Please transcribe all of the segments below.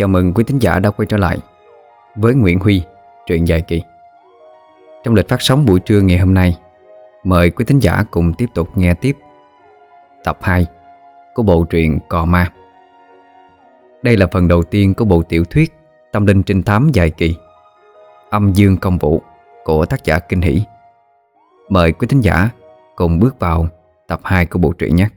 Chào mừng quý thính giả đã quay trở lại với Nguyễn Huy, truyện dài kỳ. Trong lịch phát sóng buổi trưa ngày hôm nay, mời quý thính giả cùng tiếp tục nghe tiếp tập 2 của bộ truyện Cò Ma. Đây là phần đầu tiên của bộ tiểu thuyết Tâm linh trinh thám dài kỳ Âm Dương Công Vũ của tác giả Kinh Hỷ. Mời quý thính giả cùng bước vào tập 2 của bộ truyện nhé.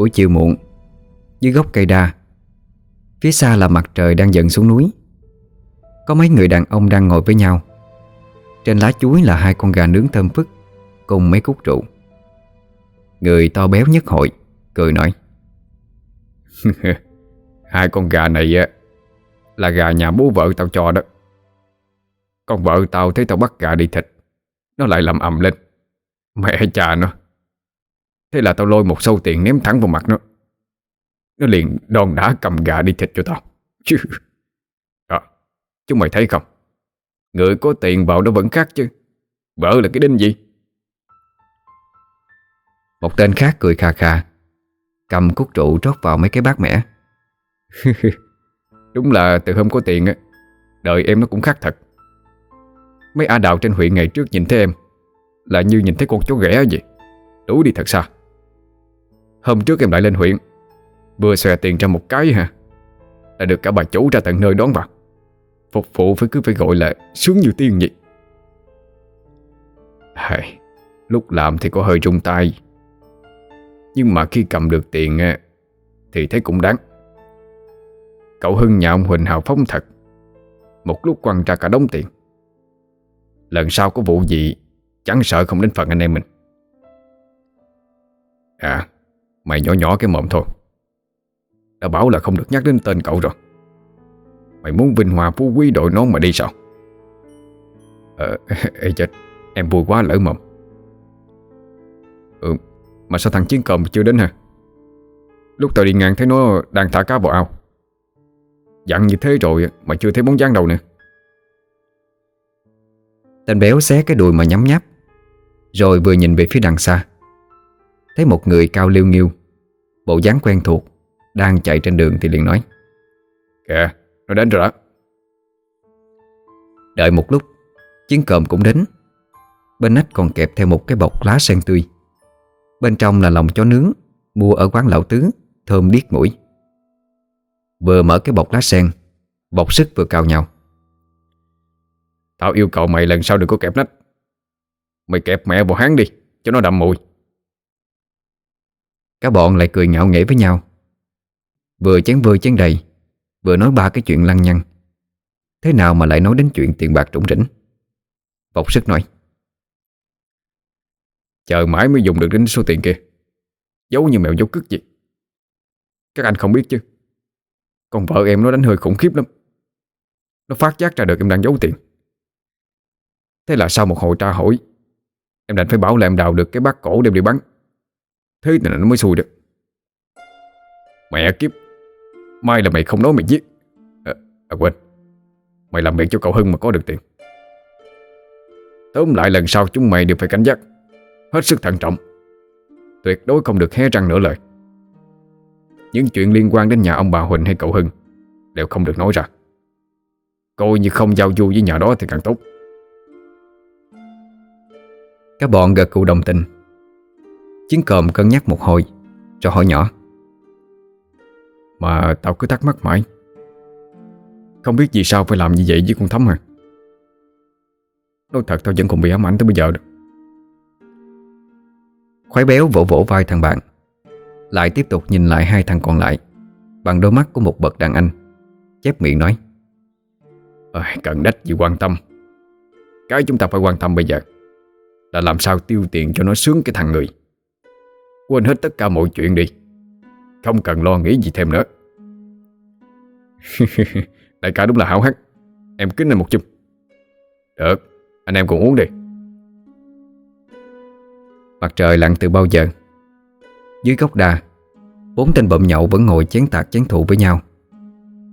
Buổi chiều muộn. Dưới gốc cây đa, Phía xa là mặt trời đang dần xuống núi. Có mấy người đàn ông đang ngồi với nhau. Trên lá chuối là hai con gà nướng thơm phức Cùng mấy cúc rượu. Người to béo nhất hội Cười nói, Hai con gà này á, Là gà nhà bố vợ tao cho đó. Con vợ tao thấy tao bắt gà đi thịt, Nó lại làm ầm lên. Mẹ cha nó Thế là tao lôi một sâu tiền ném thẳng vào mặt nó. Nó liền đòn đá cầm gà đi thịt cho tao. Chứ. Đó. Chúng mày thấy không? Người có tiền vào đó vẫn khác chứ. Vợ là cái đinh gì? Một tên khác cười khà khà Cầm cúc trụ rót vào mấy cái bát mẻ. Đúng là từ hôm có tiền á Đời em nó cũng khác thật. Mấy A Đào trên huyện ngày trước nhìn thấy em Là như nhìn thấy con chó ghẻ vậy. Đuổi đi thật xa Hôm trước em lại lên huyện. Vừa xòe tiền ra một cái hả? Là được cả bà chủ ra tận nơi đón vào. Phục vụ phải cứ phải gọi là Sướng như tiên vậy Hay, Lúc làm thì có hơi rung tay. Nhưng mà khi cầm được tiền Thì thấy cũng đáng. Cậu Hưng nhà ông Huỳnh hào phóng thật. Một lúc quăng ra cả đống tiền. Lần sau có vụ gì Chẳng sợ không đến phần anh em mình. À Mày nhỏ nhỏ cái mồm thôi. Đã bảo là không được nhắc đến tên cậu rồi. Mày muốn vinh hòa phú quý đội nón mà đi sao? Ờ Ê, chết. Em vui quá, lỡ mồm. Ừ Mà sao thằng Chiến Cầm chưa đến hả? Lúc tao đi ngang thấy nó đang thả cá vào ao. Dặn như thế rồi Mà chưa thấy bóng dáng đâu nè. Tên béo xé cái đùi mà nhắm nháp, Rồi vừa nhìn về phía đằng xa. Thấy một người cao liêu nghiêu Bộ dáng quen thuộc Đang chạy trên đường thì liền nói Kìa, nó đến rồi đó. Đợi một lúc Chiến cơm cũng đến. Bên nách còn kẹp theo một cái bọc lá sen tươi. Bên trong là lòng chó nướng Mua ở quán lão tứ Thơm điếc mũi. Vừa mở cái bọc lá sen Bọc sức vừa cào nhau Tao yêu cầu mày lần sau đừng có kẹp nách. Mày kẹp mẹ vào háng đi Cho nó đậm mùi. Cả bọn lại cười ngạo nghễ với nhau. Vừa chén vừa chén đầy, Vừa nói ba cái chuyện lăng nhăng. Thế nào mà lại nói đến chuyện tiền bạc trũng rỉnh? Bọc sức nói, Chờ mãi mới dùng được đến số tiền kia. Giấu như mèo giấu cứt vậy Các anh không biết chứ? Con vợ em nó đánh hơi khủng khiếp lắm. Nó phát giác ra được em đang giấu tiền. Thế là sau một hồi tra hỏi, Em đành phải bảo là em đào được cái bát cổ đem đi bắn Thế thì nó mới xui được. Mẹ kiếp Mai là mày không nói mày giết. À, à quên. Mày làm việc cho cậu Hưng mà có được tiền. Tóm lại lần sau chúng mày đều phải cảnh giác. Hết sức thận trọng. Tuyệt đối không được hé răng nửa lời. Những chuyện liên quan đến nhà ông bà Huỳnh hay cậu Hưng Đều không được nói ra. Coi như không giao du với nhà đó thì càng tốt. Các bọn gật cụ đồng tình. Chiến còm cân nhắc một hồi Cho hỏi nhỏ. Mà tao cứ thắc mắc mãi. Không biết vì sao phải làm như vậy với con Thắm à? Nói thật tao vẫn còn bị ám ảnh tới bây giờ được Khoái béo vỗ vỗ vai thằng bạn Lại tiếp tục nhìn lại hai thằng còn lại Bằng đôi mắt của một bậc đàn anh Chép miệng nói. À, Cần đách gì quan tâm. Cái chúng ta phải quan tâm bây giờ Là làm sao tiêu tiền cho nó sướng cái thằng người Quên hết tất cả mọi chuyện đi. Không cần lo nghĩ gì thêm nữa. Đại ca đúng là hảo hắc. Em kính anh một chung Được, Anh em cùng uống đi. Mặt trời lặn từ bao giờ? Dưới gốc đà, Bốn tên bậm nhậu vẫn ngồi chén tạc chén thụ với nhau.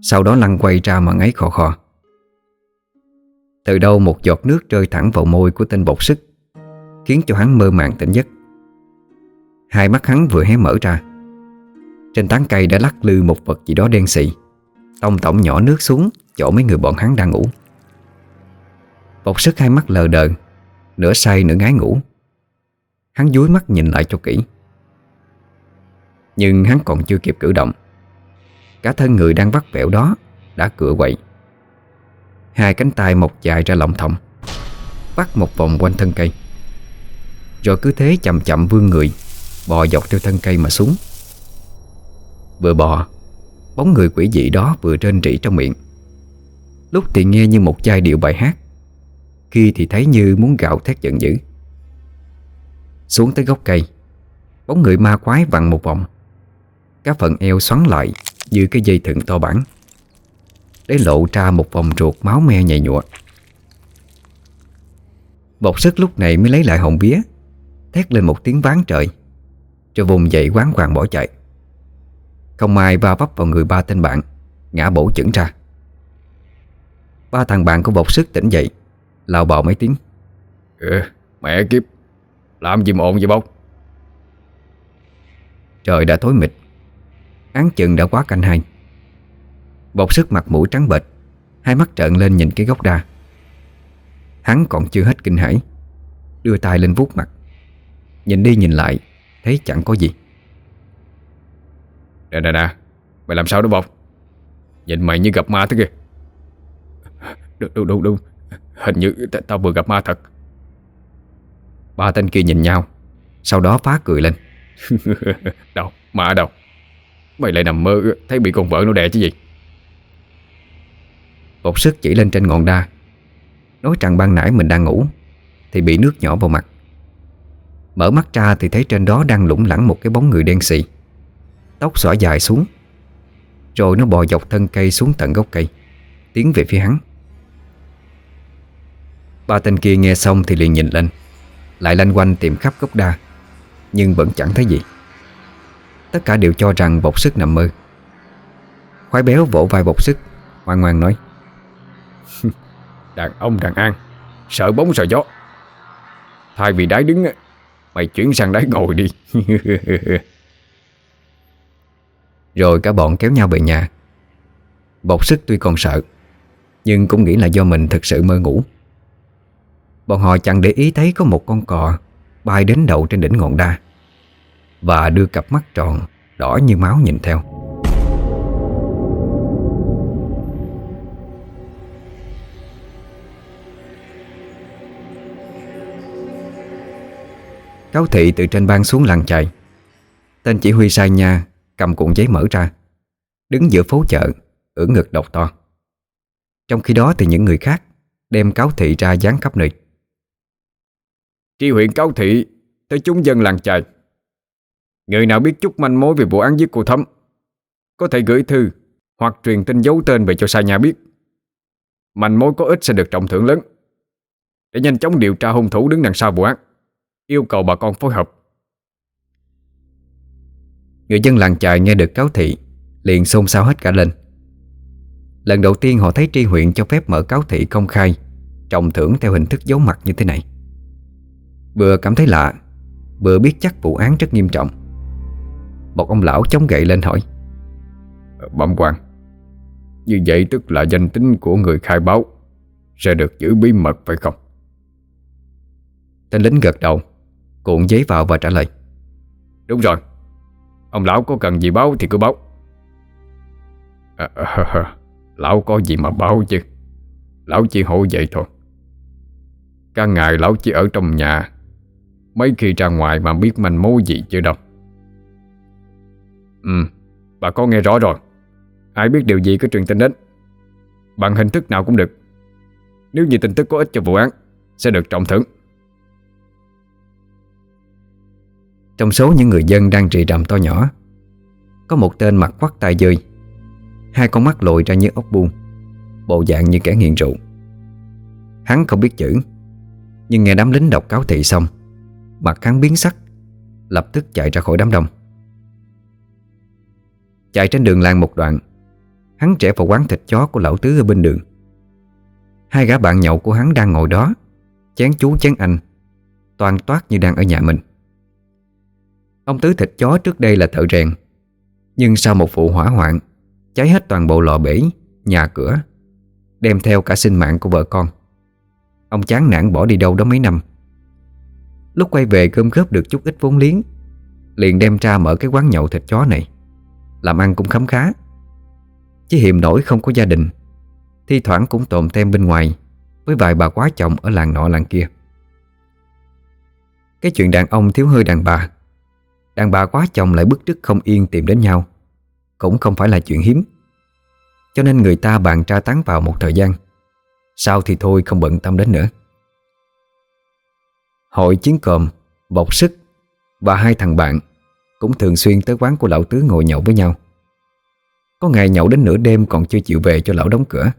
Sau đó lăn quay ra mà ngáy khò khò. Từ đâu một giọt nước rơi thẳng vào môi của tên bột sức, Khiến cho hắn mơ màng tỉnh giấc. Hai mắt hắn vừa hé mở ra. Trên tán cây đã lắc lư một vật gì đó đen xị Tông tổng nhỏ nước xuống, Chỗ mấy người bọn hắn đang ngủ. Bột sức hai mắt lờ đờ, Nửa say nửa ngái ngủ. Hắn dúi mắt nhìn lại cho kỹ. Nhưng hắn còn chưa kịp cử động. Cả thân người đang vắt vẹo đó Đã cựa quậy. Hai cánh tay mọc dài ra lòng thòng bắt một vòng quanh thân cây. Rồi cứ thế chậm chậm vươn người. Bò dọc theo thân cây mà xuống. Vừa bò, Bóng người quỷ dị đó vừa trên rỉ trong miệng. Lúc thì nghe như một giai điệu bài hát. Khi thì thấy như muốn gạo thét giận dữ. Xuống tới gốc cây, Bóng người ma quái vặn một vòng. Các phần eo xoắn lại Như cái dây thừng to bản. Để lộ ra một vòng ruột máu me nhầy nhụa. Bột sức lúc này mới lấy lại hồn bía Thét lên một tiếng ván trời. Rồi vùng dậy quán hoàng bỏ chạy. Không ai va vấp vào người ba tên bạn Ngã bổ chững ra. Ba thằng bạn của bột sức tỉnh dậy Lào bào mấy tiếng. Ừ, mẹ kiếp Làm gì mà ồn vậy bông Trời đã tối mịt Án chừng đã quá canh hai. Bột sức mặt mũi trắng bệch Hai mắt trợn lên nhìn cái gốc đa. Hắn còn chưa hết kinh hãi Đưa tay lên vuốt mặt. Nhìn đi nhìn lại Thấy chẳng có gì. Nè nè nè Mày làm sao đó bông Nhìn mày như gặp ma thế kìa. Đúng đúng đúng đúng Hình như tao vừa gặp ma thật. Ba tên kia nhìn nhau Sau đó phá cười lên. Đâu ma đâu? Mày lại nằm mơ thấy bị con vợ nó đè chứ gì? Bột sức chỉ lên trên ngọn đa Nói rằng ban nãy mình đang ngủ Thì bị nước nhỏ vào mặt Mở mắt ra thì thấy trên đó đang lủng lẳng một cái bóng người đen xì. Tóc xõa dài xuống. Rồi nó bò dọc thân cây xuống tận gốc cây. Tiến về phía hắn. Ba tên kia nghe xong thì liền nhìn lên. Lại lanh quanh tìm khắp gốc đa. Nhưng vẫn chẳng thấy gì. Tất cả đều cho rằng bột sức nằm mơ. Khoái béo vỗ vai bột sức Ngoan ngoan nói. Đàn ông đàn an, Sợ bóng sợ gió. Thay vì đái đứng Mày chuyển sang đấy ngồi đi. Rồi cả bọn kéo nhau về nhà. Bọc sức tuy còn sợ, Nhưng cũng nghĩ là do mình thực sự mơ ngủ. Bọn họ chẳng để ý thấy có một con cò Bay đến đậu trên đỉnh ngọn đa Và đưa cặp mắt tròn Đỏ như máu nhìn theo. Cáo thị từ trên ban xuống làng chạy Tên chỉ huy sai nha Cầm cuộn giấy mở ra, Đứng giữa phố chợ, ưỡn ngực độc to. Trong khi đó thì những người khác Đem cáo thị ra dán khắp nơi. Tri huyện cáo thị, Tới chúng dân làng chài. Người nào biết chút manh mối về vụ án giết cô Thấm Có thể gửi thư Hoặc truyền tin giấu tên về cho sai nhà biết. Manh mối có ích sẽ được trọng thưởng lớn. Để nhanh chóng điều tra hung thủ đứng đằng sau vụ án. Yêu cầu bà con phối hợp. Người dân làng chài nghe được cáo thị Liền xôn xao hết cả lên. Lần đầu tiên họ thấy tri huyện cho phép mở cáo thị công khai Trọng thưởng theo hình thức giấu mặt như thế này. Vừa cảm thấy lạ Vừa biết chắc vụ án rất nghiêm trọng. Một ông lão chống gậy lên hỏi Bẩm quan Như vậy tức là danh tính của người khai báo Sẽ được giữ bí mật phải không? Tên lính gật đầu Cuộn giấy vào và trả lời. Đúng rồi. Ông lão có cần gì báo thì cứ báo. À, à, Lão có gì mà báo chứ? Lão chỉ hổ vậy thôi. Cả ngày lão chỉ ở trong nhà. Mấy khi ra ngoài mà biết manh mối gì chưa đâu. Ừ Bà có nghe rõ rồi. Ai biết điều gì cứ truyền tin đến. Bằng hình thức nào cũng được. Nếu như tin tức có ích cho vụ án Sẽ được trọng thưởng. Trong số những người dân đang rì rầm to nhỏ, Có một tên mặt quắt tai dơi, Hai con mắt lồi ra như ốc buông, Bộ dạng như kẻ nghiện rượu. Hắn không biết chữ, Nhưng nghe đám lính đọc cáo thị xong, Mặt hắn biến sắc, Lập tức chạy ra khỏi đám đông. Chạy trên đường làng một đoạn, Hắn trẻ vào quán thịt chó của lão tứ ở bên đường. Hai gã bạn nhậu của hắn đang ngồi đó, Chén chú chén anh, Toàn toát như đang ở nhà mình. Ông Tứ thịt chó trước đây là thợ rèn. Nhưng sau một vụ hỏa hoạn, Cháy hết toàn bộ lò bể, Nhà cửa, Đem theo cả sinh mạng của vợ con. Ông chán nản bỏ đi đâu đó mấy năm. Lúc quay về cơm góp được chút ít vốn liếng, Liền đem ra mở cái quán nhậu thịt chó này, Làm ăn cũng khấm khá. Chỉ hiểm nổi không có gia đình, Thi thoảng cũng tồn tem bên ngoài Với vài bà quá chồng ở làng nọ làng kia. Cái chuyện đàn ông thiếu hơi đàn bà Đàn bà quá chồng lại bức rứt không yên tìm đến nhau. Cũng không phải là chuyện hiếm. Cho nên người ta bàn tra tán vào một thời gian. Sau thì thôi không bận tâm đến nữa. Hội chiến còm, bọc sức Và hai thằng bạn Cũng thường xuyên tới quán của lão tứ ngồi nhậu với nhau. Có ngày nhậu đến nửa đêm còn chưa chịu về cho lão đóng cửa.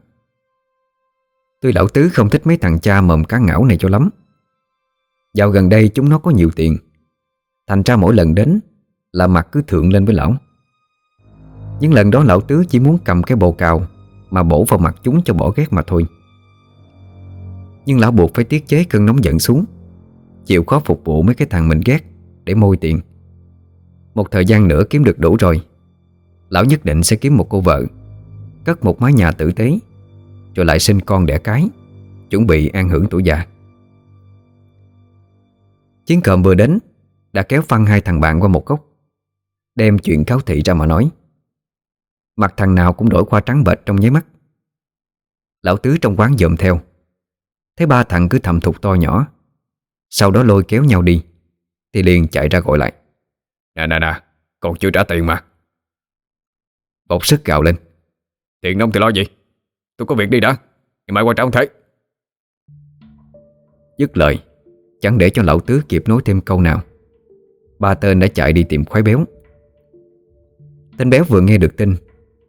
Tuy lão tứ không thích mấy thằng cha mầm cá ngảo này cho lắm. Dạo gần đây chúng nó có nhiều tiền. Thành ra mỗi lần đến Là mặt cứ thượng lên với lão. Nhưng lần đó lão tứ chỉ muốn cầm cái bồ cào Mà bổ vào mặt chúng cho bỏ ghét mà thôi. Nhưng lão buộc phải tiết chế cơn nóng giận xuống, Chịu khó phục vụ mấy cái thằng mình ghét Để môi tiền. Một thời gian nữa kiếm được đủ rồi, Lão nhất định sẽ kiếm một cô vợ, Cất một mái nhà tử tế, Rồi lại sinh con đẻ cái, Chuẩn bị an hưởng tuổi già. Chiến cơm vừa đến đã kéo phăng hai thằng bạn qua một góc Đem chuyện cáo thị ra mà nói. Mặt thằng nào cũng đổi qua trắng bệch trong nháy mắt. Lão tứ trong quán dòm theo. Thấy ba thằng cứ thầm thục to nhỏ. Sau đó lôi kéo nhau đi Thì liền chạy ra gọi lại. Nè nè nè Còn chưa trả tiền mà. Bột sức gào lên. Tiền nông thì lo gì? Tôi có việc đi đã Ngày mai qua trả không thể Dứt lời Chẳng để cho lão tứ kịp nói thêm câu nào Ba tên đã chạy đi tìm khoái béo. Tên béo vừa nghe được tin,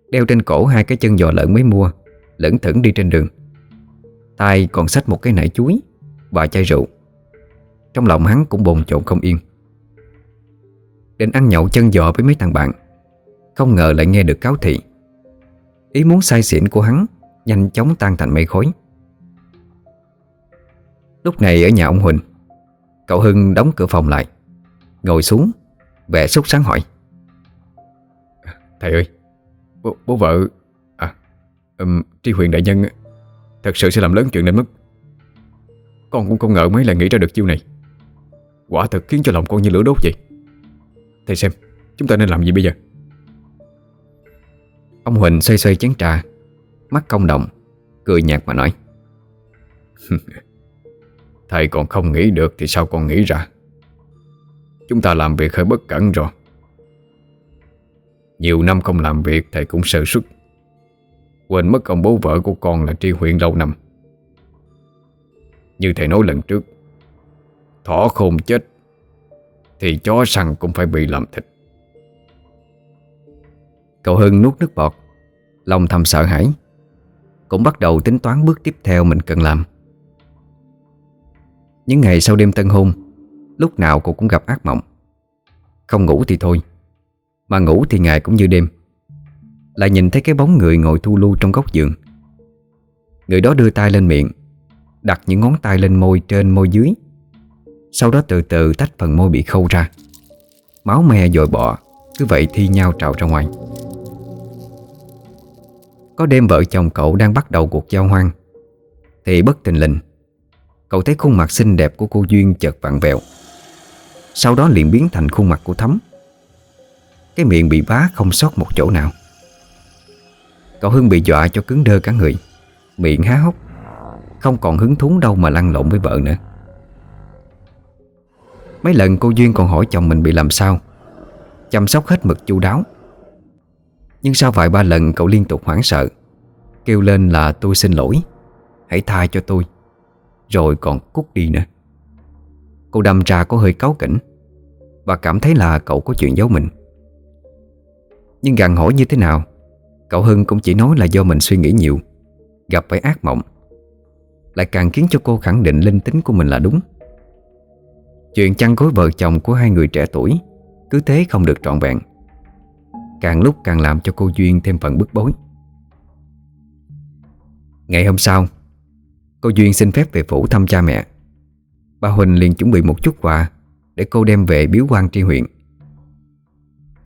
Đeo trên cổ hai cái chân giò lợn mới mua Lẫn thững đi trên đường. Tay còn xách một cái nải chuối Và chai rượu. Trong lòng hắn cũng bồn chồn không yên. Định ăn nhậu chân giò với mấy thằng bạn, Không ngờ lại nghe được cáo thị. Ý muốn say xỉn của hắn Nhanh chóng tan thành mây khói. Lúc này ở nhà ông Huỳnh, Cậu Hưng đóng cửa phòng lại. Ngồi xuống Vẻ sốt sáng hỏi. Thầy ơi Bố, bố vợ À um, Tri Huyền đại nhân Thật sự sẽ làm lớn chuyện đến mức Con cũng không ngờ mấy lại nghĩ ra được chiêu này. Quả thật khiến cho lòng con như lửa đốt vậy. Thầy xem Chúng ta nên làm gì bây giờ? Ông Huỳnh xoay xoay chén trà Mắt công động Cười nhạt mà nói. Thầy còn không nghĩ được thì sao con nghĩ ra Chúng ta làm việc hơi bất cẩn rồi. Nhiều năm không làm việc, thầy cũng sơ xuất Quên mất ông bố vợ của con là tri huyện lâu năm. Như thầy nói lần trước, Thỏ khôn chết Thì chó săn cũng phải bị làm thịt. Cậu Hưng nuốt nước bọt, Lòng thầm sợ hãi, Cũng bắt đầu tính toán bước tiếp theo mình cần làm. Những ngày sau đêm tân hôn Lúc nào cô cũng gặp ác mộng. Không ngủ thì thôi, Mà ngủ thì ngày cũng như đêm. Lại nhìn thấy cái bóng người ngồi thu lưu trong góc giường. Người đó đưa tay lên miệng, Đặt những ngón tay lên môi trên môi dưới. Sau đó từ từ tách phần môi bị khâu ra. Máu me dội bọ, Cứ vậy thi nhau trào ra ngoài. Có đêm vợ chồng cậu đang bắt đầu cuộc giao hoang, Thì bất tình lình, Cậu thấy khuôn mặt xinh đẹp của cô Duyên chợt vặn vẹo. Sau đó liền biến thành khuôn mặt của Thắm. Cái miệng bị vá không sót một chỗ nào. Cậu Hưng bị dọa cho cứng đơ cả người. Miệng há hốc. Không còn hứng thú đâu mà lăn lộn với vợ nữa. Mấy lần cô Duyên còn hỏi chồng mình bị làm sao. Chăm sóc hết mực chu đáo. Nhưng sau vài ba lần cậu liên tục hoảng sợ. Kêu lên là tôi xin lỗi. Hãy tha cho tôi. Rồi còn cút đi nữa. Cô đâm ra có hơi cáu kỉnh Và cảm thấy là cậu có chuyện giấu mình. Nhưng gằn hỏi như thế nào, Cậu Hưng cũng chỉ nói là do mình suy nghĩ nhiều, Gặp phải ác mộng. Lại càng khiến cho cô khẳng định linh tính của mình là đúng. Chuyện chăn gối vợ chồng của hai người trẻ tuổi Cứ thế không được trọn vẹn, Càng lúc càng làm cho cô Duyên thêm phần bức bối. Ngày hôm sau, Cô Duyên xin phép về phủ thăm cha mẹ. Bà Huỳnh liền chuẩn bị một chút quà Để cô đem về biếu quan tri huyện.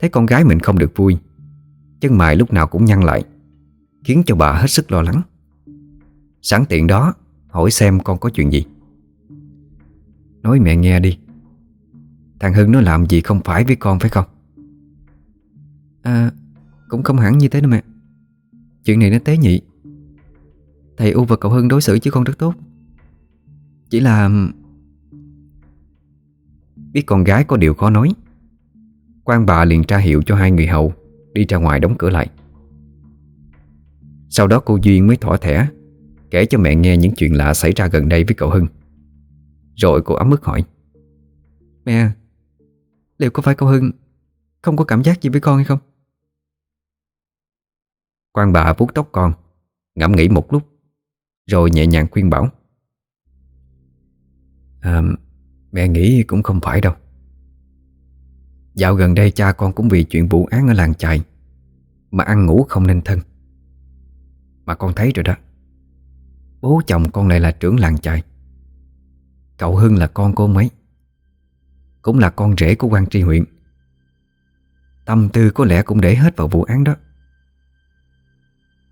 Thấy con gái mình không được vui Chân mày lúc nào cũng nhăn lại, Khiến cho bà hết sức lo lắng. Sẵn tiện đó, Hỏi xem con có chuyện gì. Nói mẹ nghe đi, Thằng Hưng nó làm gì không phải với con phải không? À Cũng không hẳn như thế đâu mẹ. Chuyện này nó tế nhị. Thầy U và cậu Hưng đối xử chứ con rất tốt. Chỉ là Biết con gái có điều khó nói. Quan bà liền tra hiệu cho hai người hầu Đi ra ngoài đóng cửa lại. Sau đó cô Duyên mới thỏa thẻ Kể cho mẹ nghe những chuyện lạ xảy ra gần đây với cậu Hưng. Rồi cô ấm ức hỏi Mẹ Liệu có phải cậu Hưng Không có cảm giác gì với con hay không? Quan bà vuốt tóc con Ngẫm nghĩ một lúc Rồi nhẹ nhàng khuyên bảo à, Mẹ nghĩ cũng không phải đâu. Dạo gần đây cha con cũng vì chuyện vụ án ở làng chài Mà ăn ngủ không nên thân. Mà con thấy rồi đó, Bố chồng con lại là trưởng làng chài. Cậu Hưng là con cô mấy, Cũng là con rể của quan tri huyện. Tâm tư có lẽ cũng để hết vào vụ án đó.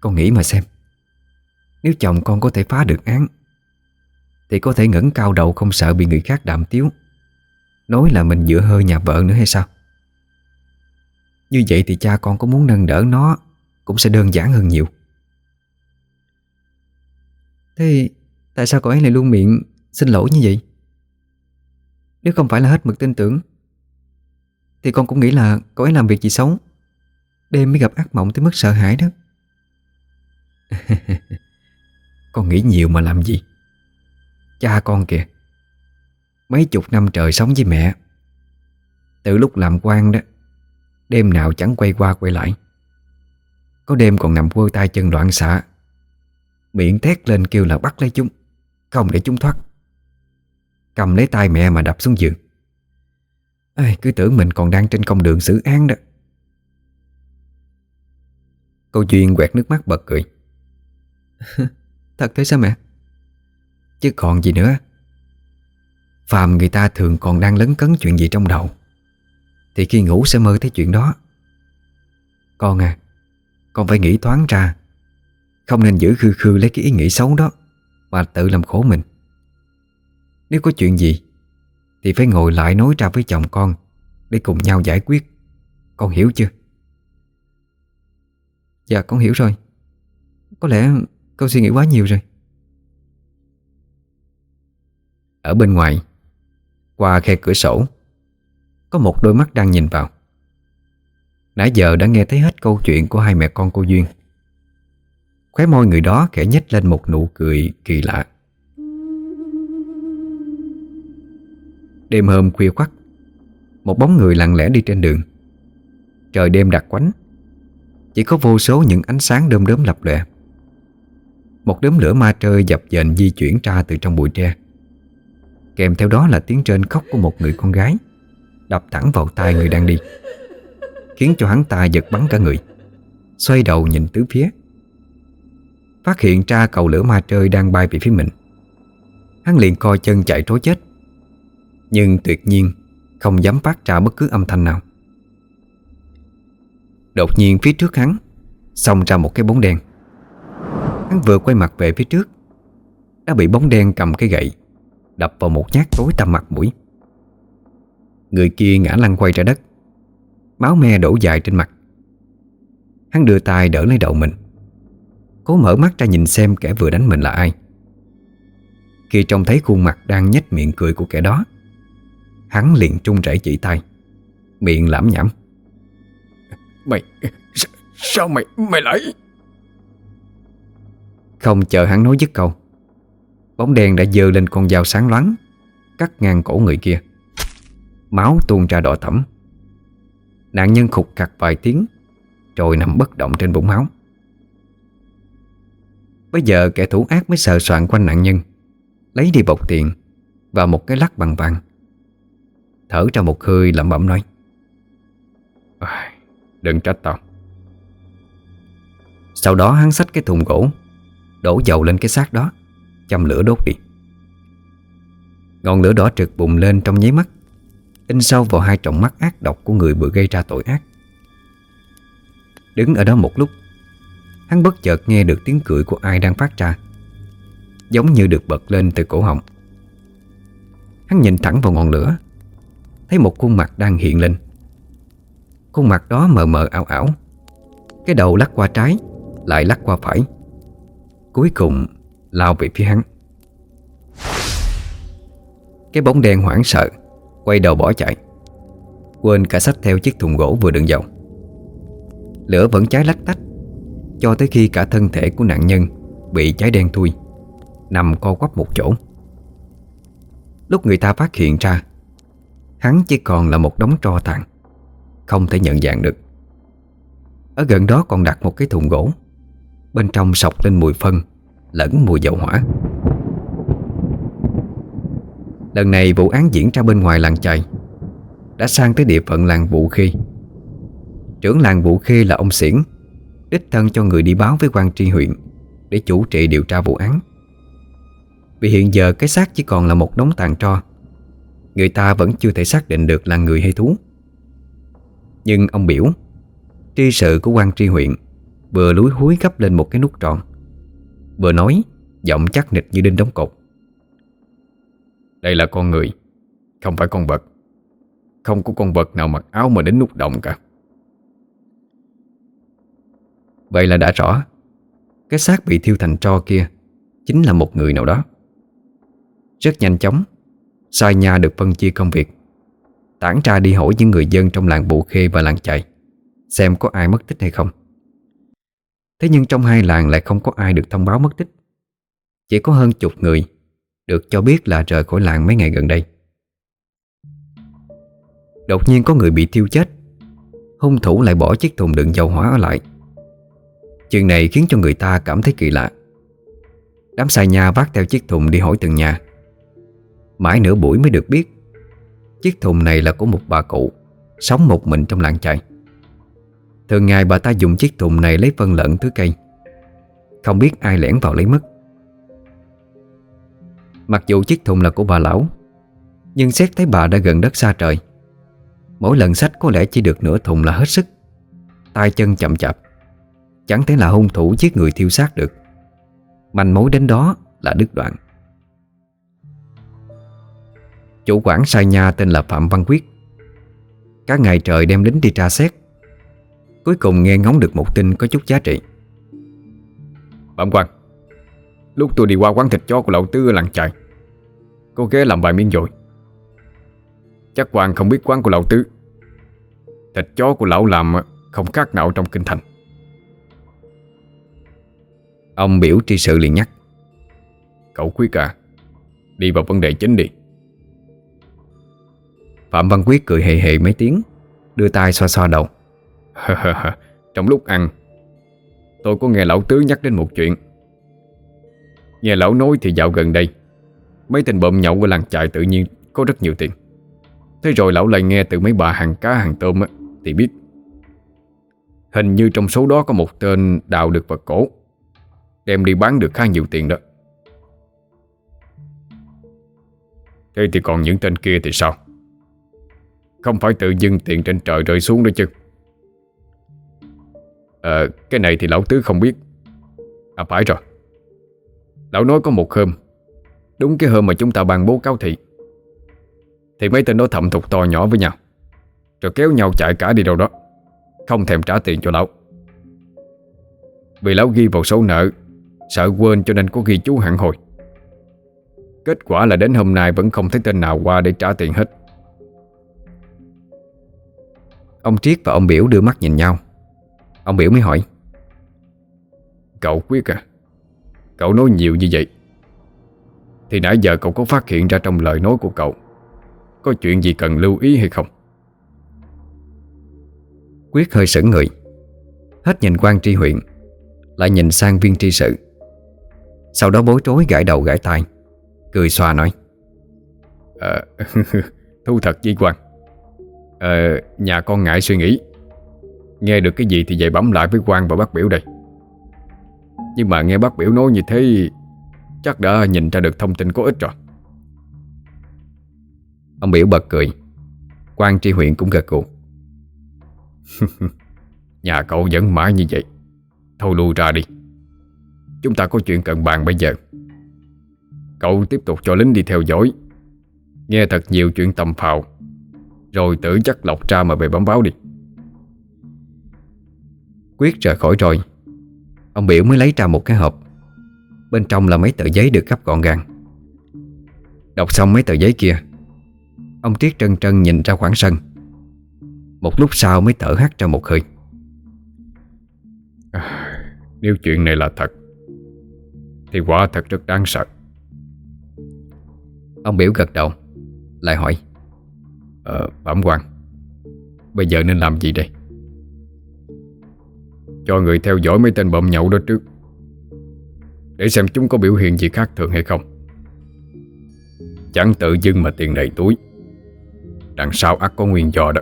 Con nghĩ mà xem, Nếu chồng con có thể phá được án thì có thể ngẩng cao đầu không sợ bị người khác đạm tiếu. Nói là mình dựa hơi nhà vợ nữa hay sao? Như vậy thì cha con có muốn nâng đỡ nó Cũng sẽ đơn giản hơn nhiều. Thế tại sao cậu ấy lại luôn miệng Xin lỗi như vậy? Nếu không phải là hết mực tin tưởng, Thì con cũng nghĩ là cậu ấy làm việc gì xấu. Đêm mới gặp ác mộng tới mức sợ hãi đó. Con nghĩ nhiều mà làm gì? Cha con kìa. Mấy chục năm trời sống với mẹ. Từ lúc làm quan đó Đêm nào chẳng quay qua quay lại. Có đêm còn nằm quơ tay chân loạn xạ. Miệng thét lên kêu là bắt lấy chúng Không để chúng thoát. Cầm lấy tay mẹ mà đập xuống giường. Ai, Cứ tưởng mình còn đang trên công đường xử án đó. Cô Duyên quẹt nước mắt bật cười. Thật thế sao mẹ? Chứ còn gì nữa. Phàm người ta thường còn đang lấn cấn chuyện gì trong đầu, Thì khi ngủ sẽ mơ thấy chuyện đó. Con à Con phải nghĩ thoáng ra. Không nên giữ khư khư lấy cái ý nghĩ xấu đó Mà tự làm khổ mình. Nếu có chuyện gì, Thì phải ngồi lại nói ra với chồng con Để cùng nhau giải quyết. Con hiểu chưa? Dạ con hiểu rồi. Có lẽ con suy nghĩ quá nhiều rồi. Ở bên ngoài. Qua khe cửa sổ, Có một đôi mắt đang nhìn vào. Nãy giờ đã nghe thấy hết câu chuyện của hai mẹ con cô Duyên. Khóe môi người đó khẽ nhếch lên một nụ cười kỳ lạ. Đêm hôm khuya khoắt, Một bóng người lặng lẽ đi trên đường. Trời đêm đặc quánh, Chỉ có vô số những ánh sáng đơm đớm lập lòe. Một đốm lửa ma trơi dập dềnh di chuyển ra từ trong bụi tre. Kèm theo đó là tiếng trên khóc của một người con gái. Đập thẳng vào tai người đang đi, Khiến cho hắn ta giật bắn cả người. Xoay đầu nhìn tứ phía. Phát hiện ra cầu lửa ma trời đang bay về phía mình. Hắn liền co chân chạy trối chết. Nhưng tuyệt nhiên Không dám phát ra bất cứ âm thanh nào. Đột nhiên phía trước hắn Xông ra một cái bóng đen. Hắn vừa quay mặt về phía trước, Đã bị bóng đen cầm cái gậy Đập vào một nhát tối tăm mặt mũi. Người kia ngã lăn quay ra đất Máu me đổ dài trên mặt. Hắn đưa tay đỡ lấy đầu mình Cố mở mắt ra nhìn xem kẻ vừa đánh mình là ai. Khi trông thấy khuôn mặt đang nhếch miệng cười của kẻ đó Hắn liền trung rẩy chỉ tay Miệng lãm nhảm. Mày Sao mày Mày lại? Không chờ hắn nói dứt câu Bóng đen đã dơ lên con dao sáng loáng, Cắt ngang cổ người kia. Máu tuôn ra đỏ thẫm. Nạn nhân khục khặt vài tiếng, Rồi nằm bất động trên bụng máu. Bây giờ kẻ thủ ác mới sờ soạn quanh nạn nhân, Lấy đi bọc tiền Và một cái lắc bằng vàng. Thở ra một hơi lẩm bẩm nói Đừng trách tao. Sau đó hắn xách cái thùng gỗ, Đổ dầu lên cái xác đó. Châm lửa đốt đi. Ngọn lửa đỏ trực bùng lên trong nháy mắt, In sâu vào hai tròng mắt ác độc Của người vừa gây ra tội ác. Đứng ở đó một lúc, Hắn bất chợt nghe được tiếng cười của ai đang phát ra, Giống như được bật lên từ cổ họng. Hắn nhìn thẳng vào ngọn lửa, Thấy một khuôn mặt đang hiện lên. Khuôn mặt đó mờ mờ ảo ảo, Cái đầu lắc qua trái, Lại lắc qua phải. Cuối cùng lao về phía hắn. Cái bóng đen hoảng sợ, Quay đầu bỏ chạy. Quên cả sách theo chiếc thùng gỗ vừa đựng dầu. Lửa vẫn cháy lách tách, Cho tới khi cả thân thể của nạn nhân Bị cháy đen thui, Nằm co quắp một chỗ. Lúc người ta phát hiện ra, Hắn chỉ còn là một đống tro tàn, Không thể nhận dạng được. Ở gần đó còn đặt một cái thùng gỗ, Bên trong sọc lên mùi phân. Lẫn mùi dầu hỏa. Lần này vụ án diễn ra bên ngoài làng chài, Đã sang tới địa phận làng Vũ Khê. Trưởng làng Vũ Khê là ông Xiển, Đích thân cho người đi báo với quan tri huyện Để chủ trị điều tra vụ án. Vì hiện giờ cái xác chỉ còn là một đống tàn tro, Người ta vẫn chưa thể xác định được là người hay thú. Nhưng ông biểu, Tri sự của quan tri huyện Vừa lúi húi gấp lên một cái nút tròn. Vừa nói, Giọng chắc nịch như đinh đóng cột. Đây là con người, Không phải con vật. Không có con vật nào mặc áo mà đến nút động cả. Vậy là đã rõ. Cái xác bị thiêu thành tro kia Chính là một người nào đó. Rất nhanh chóng, Sai nhà được phân chia công việc. Tản ra đi hỏi những người dân trong làng Bộ Khê và làng Chạy Xem có ai mất tích hay không. Thế nhưng trong hai làng lại không có ai được thông báo mất tích. Chỉ có hơn chục người Được cho biết là rời khỏi làng mấy ngày gần đây. Đột nhiên có người bị thiêu chết. Hung thủ lại bỏ chiếc thùng đựng dầu hỏa ở lại. Chuyện này khiến cho người ta cảm thấy kỳ lạ. Đám xài nhà vác theo chiếc thùng đi hỏi từng nhà. Mãi nửa buổi mới được biết, Chiếc thùng này là của một bà cụ, Sống một mình trong làng chạy Thường ngày bà ta dùng chiếc thùng này lấy phân lẫn thứ cây. Không biết ai lẻn vào lấy mất. Mặc dù chiếc thùng là của bà lão, Nhưng xét thấy bà đã gần đất xa trời, Mỗi lần sách có lẽ chỉ được nửa thùng là hết sức. Tay chân chậm chạp, Chẳng thể là hung thủ giết người thiêu xác được. Manh mối đến đó là đứt đoạn. Chủ quản sai nhà tên là Phạm Văn Quyết. Các ngày trời đem lính đi tra xét Cuối cùng nghe ngóng được một tin có chút giá trị. Phạm Quang Lúc tôi đi qua quán thịt chó của lão Tư ở làng chài Cô ghé làm vài miếng rồi Chắc Quang không biết quán của lão Tư Thịt chó của lão làm không khác nào trong kinh thành. Ông biểu tri sự liền nhắc. Cậu quý cả Đi vào vấn đề chính đi. Phạm Văn Quyết cười hề hề mấy tiếng Đưa tay xoa xoa đầu trong lúc ăn Tôi có nghe lão tứ nhắc đến một chuyện. Nghe lão nói thì dạo gần đây Mấy tên bộm nhậu ở làng trại tự nhiên Có rất nhiều tiền. Thế rồi lão lại nghe từ mấy bà hàng cá hàng tôm á, Thì biết. Hình như trong số đó có một tên đào được vật cổ Đem đi bán được khá nhiều tiền đó. Thế thì còn những tên kia thì sao? Không phải tự dưng tiền trên trời rơi xuống đó chứ. Ờ cái này thì lão tứ không biết. À phải rồi. Lão nói có một hôm, Đúng cái hôm mà chúng ta bàn bố cáo thị, Thì mấy tên đó thầm thục to nhỏ với nhau, Rồi kéo nhau chạy cả đi đâu đó, Không thèm trả tiền cho lão. Vì lão ghi vào số nợ, Sợ quên cho nên có ghi chú hạn hồi. Kết quả là đến hôm nay Vẫn không thấy tên nào qua để trả tiền hết. Ông Triết và ông Biểu đưa mắt nhìn nhau. Ông Biểu mới hỏi. Cậu Quyết à Cậu nói nhiều như vậy. Thì nãy giờ cậu có phát hiện ra trong lời nói của cậu Có chuyện gì cần lưu ý hay không? Quyết hơi sững người Hết nhìn quan tri huyện Lại nhìn sang viên tri sự. Sau đó bối rối gãi đầu gãi tai Cười xoa nói. À, Thu thật di quan à, Nhà con ngại suy nghĩ Nghe được cái gì thì về bấm lại với quan và bác biểu đây. Nhưng mà nghe bác biểu nói như thế, Chắc đã nhìn ra được thông tin có ích rồi. Ông biểu bật cười. Quan tri huyện cũng gật gù. Nhà cậu vẫn mãi như vậy. Thôi lui ra đi. Chúng ta có chuyện cần bàn bây giờ. Cậu tiếp tục cho lính đi theo dõi. Nghe thật nhiều chuyện tầm phào. Rồi tự chắc lọc ra mà về bấm báo đi. Quyết rời khỏi rồi. Ông biểu mới lấy ra một cái hộp. Bên trong là mấy tờ giấy được gấp gọn gàng. Đọc xong mấy tờ giấy kia Ông Triết trân trân nhìn ra khoảng sân. Một lúc sau mới thở hắt ra một hơi. À, Nếu chuyện này là thật Thì quả thật rất đáng sợ. Ông biểu gật đầu Lại hỏi. Ờ, Bẩm quan Bây giờ nên làm gì đây cho người theo dõi mấy tên bậm nhậu đó trước. Để xem chúng có biểu hiện gì khác thường hay không. Chẳng tự dưng mà tiền đầy túi. Đằng sau ắt có nguyên do đó.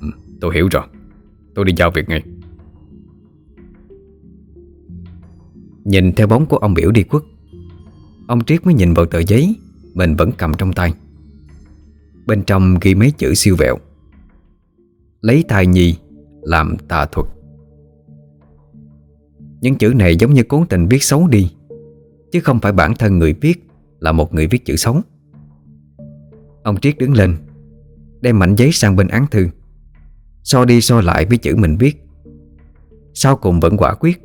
Ừ, Tôi hiểu rồi. Tôi đi giao việc ngay. Nhìn theo bóng của ông biểu đi quất Ông Triết mới nhìn vào tờ giấy Mình vẫn cầm trong tay. Bên trong ghi mấy chữ siêu vẹo. Lấy thai nhi Làm tà thuật. Những chữ này giống như cố tình viết xấu đi, Chứ không phải bản thân người viết Là một người viết chữ xấu. Ông Triết đứng lên, Đem mảnh giấy sang bên án thư. So đi so lại với chữ mình viết, Sau cùng vẫn quả quyết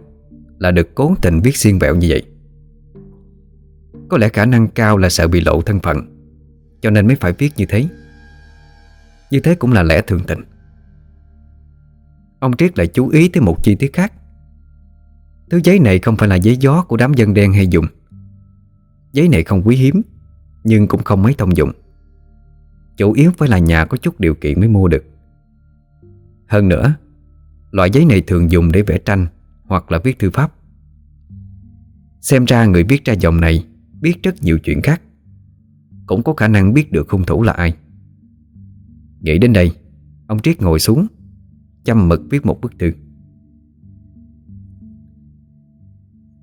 Là được cố tình viết xiên vẹo như vậy. Có lẽ khả năng cao là sợ bị lộ thân phận, Cho nên mới phải viết như thế. Như thế cũng là lẽ thường tình. Ông Triết lại chú ý tới một chi tiết khác. Thứ giấy này không phải là giấy gió của đám dân đen hay dùng. Giấy này không quý hiếm, Nhưng cũng không mấy thông dụng. Chủ yếu phải là nhà có chút điều kiện mới mua được. Hơn nữa, Loại giấy này thường dùng để vẽ tranh Hoặc là viết thư pháp. Xem ra người viết ra dòng này Biết rất nhiều chuyện khác, Cũng có khả năng biết được hung thủ là ai. Nghĩ đến đây, Ông Triết ngồi xuống, Chăm mực viết một bức thư.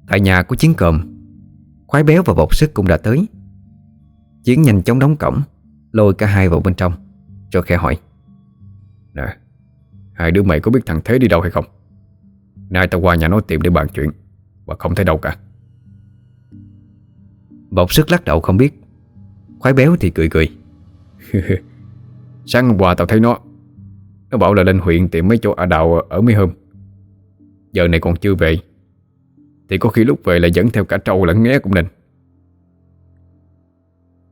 Tại nhà của chiến cộm Khoái béo và bột sức cũng đã tới. Chiến nhanh chóng đóng cổng Lôi cả hai vào bên trong Rồi khẽ hỏi. Nè Hai đứa mày có biết thằng Thế đi đâu hay không? Nay tao qua nhà nó tìm để bàn chuyện Và không thấy đâu cả. Bọc sức lắc đầu không biết. Khoái béo thì cười cười, Sáng hôm qua tao thấy nó Nó bảo là lên huyện tìm mấy chỗ ả đào ở mấy hôm. Giờ này còn chưa về thì có khi lúc về là dẫn theo cả trâu lẫn nghé cũng nên.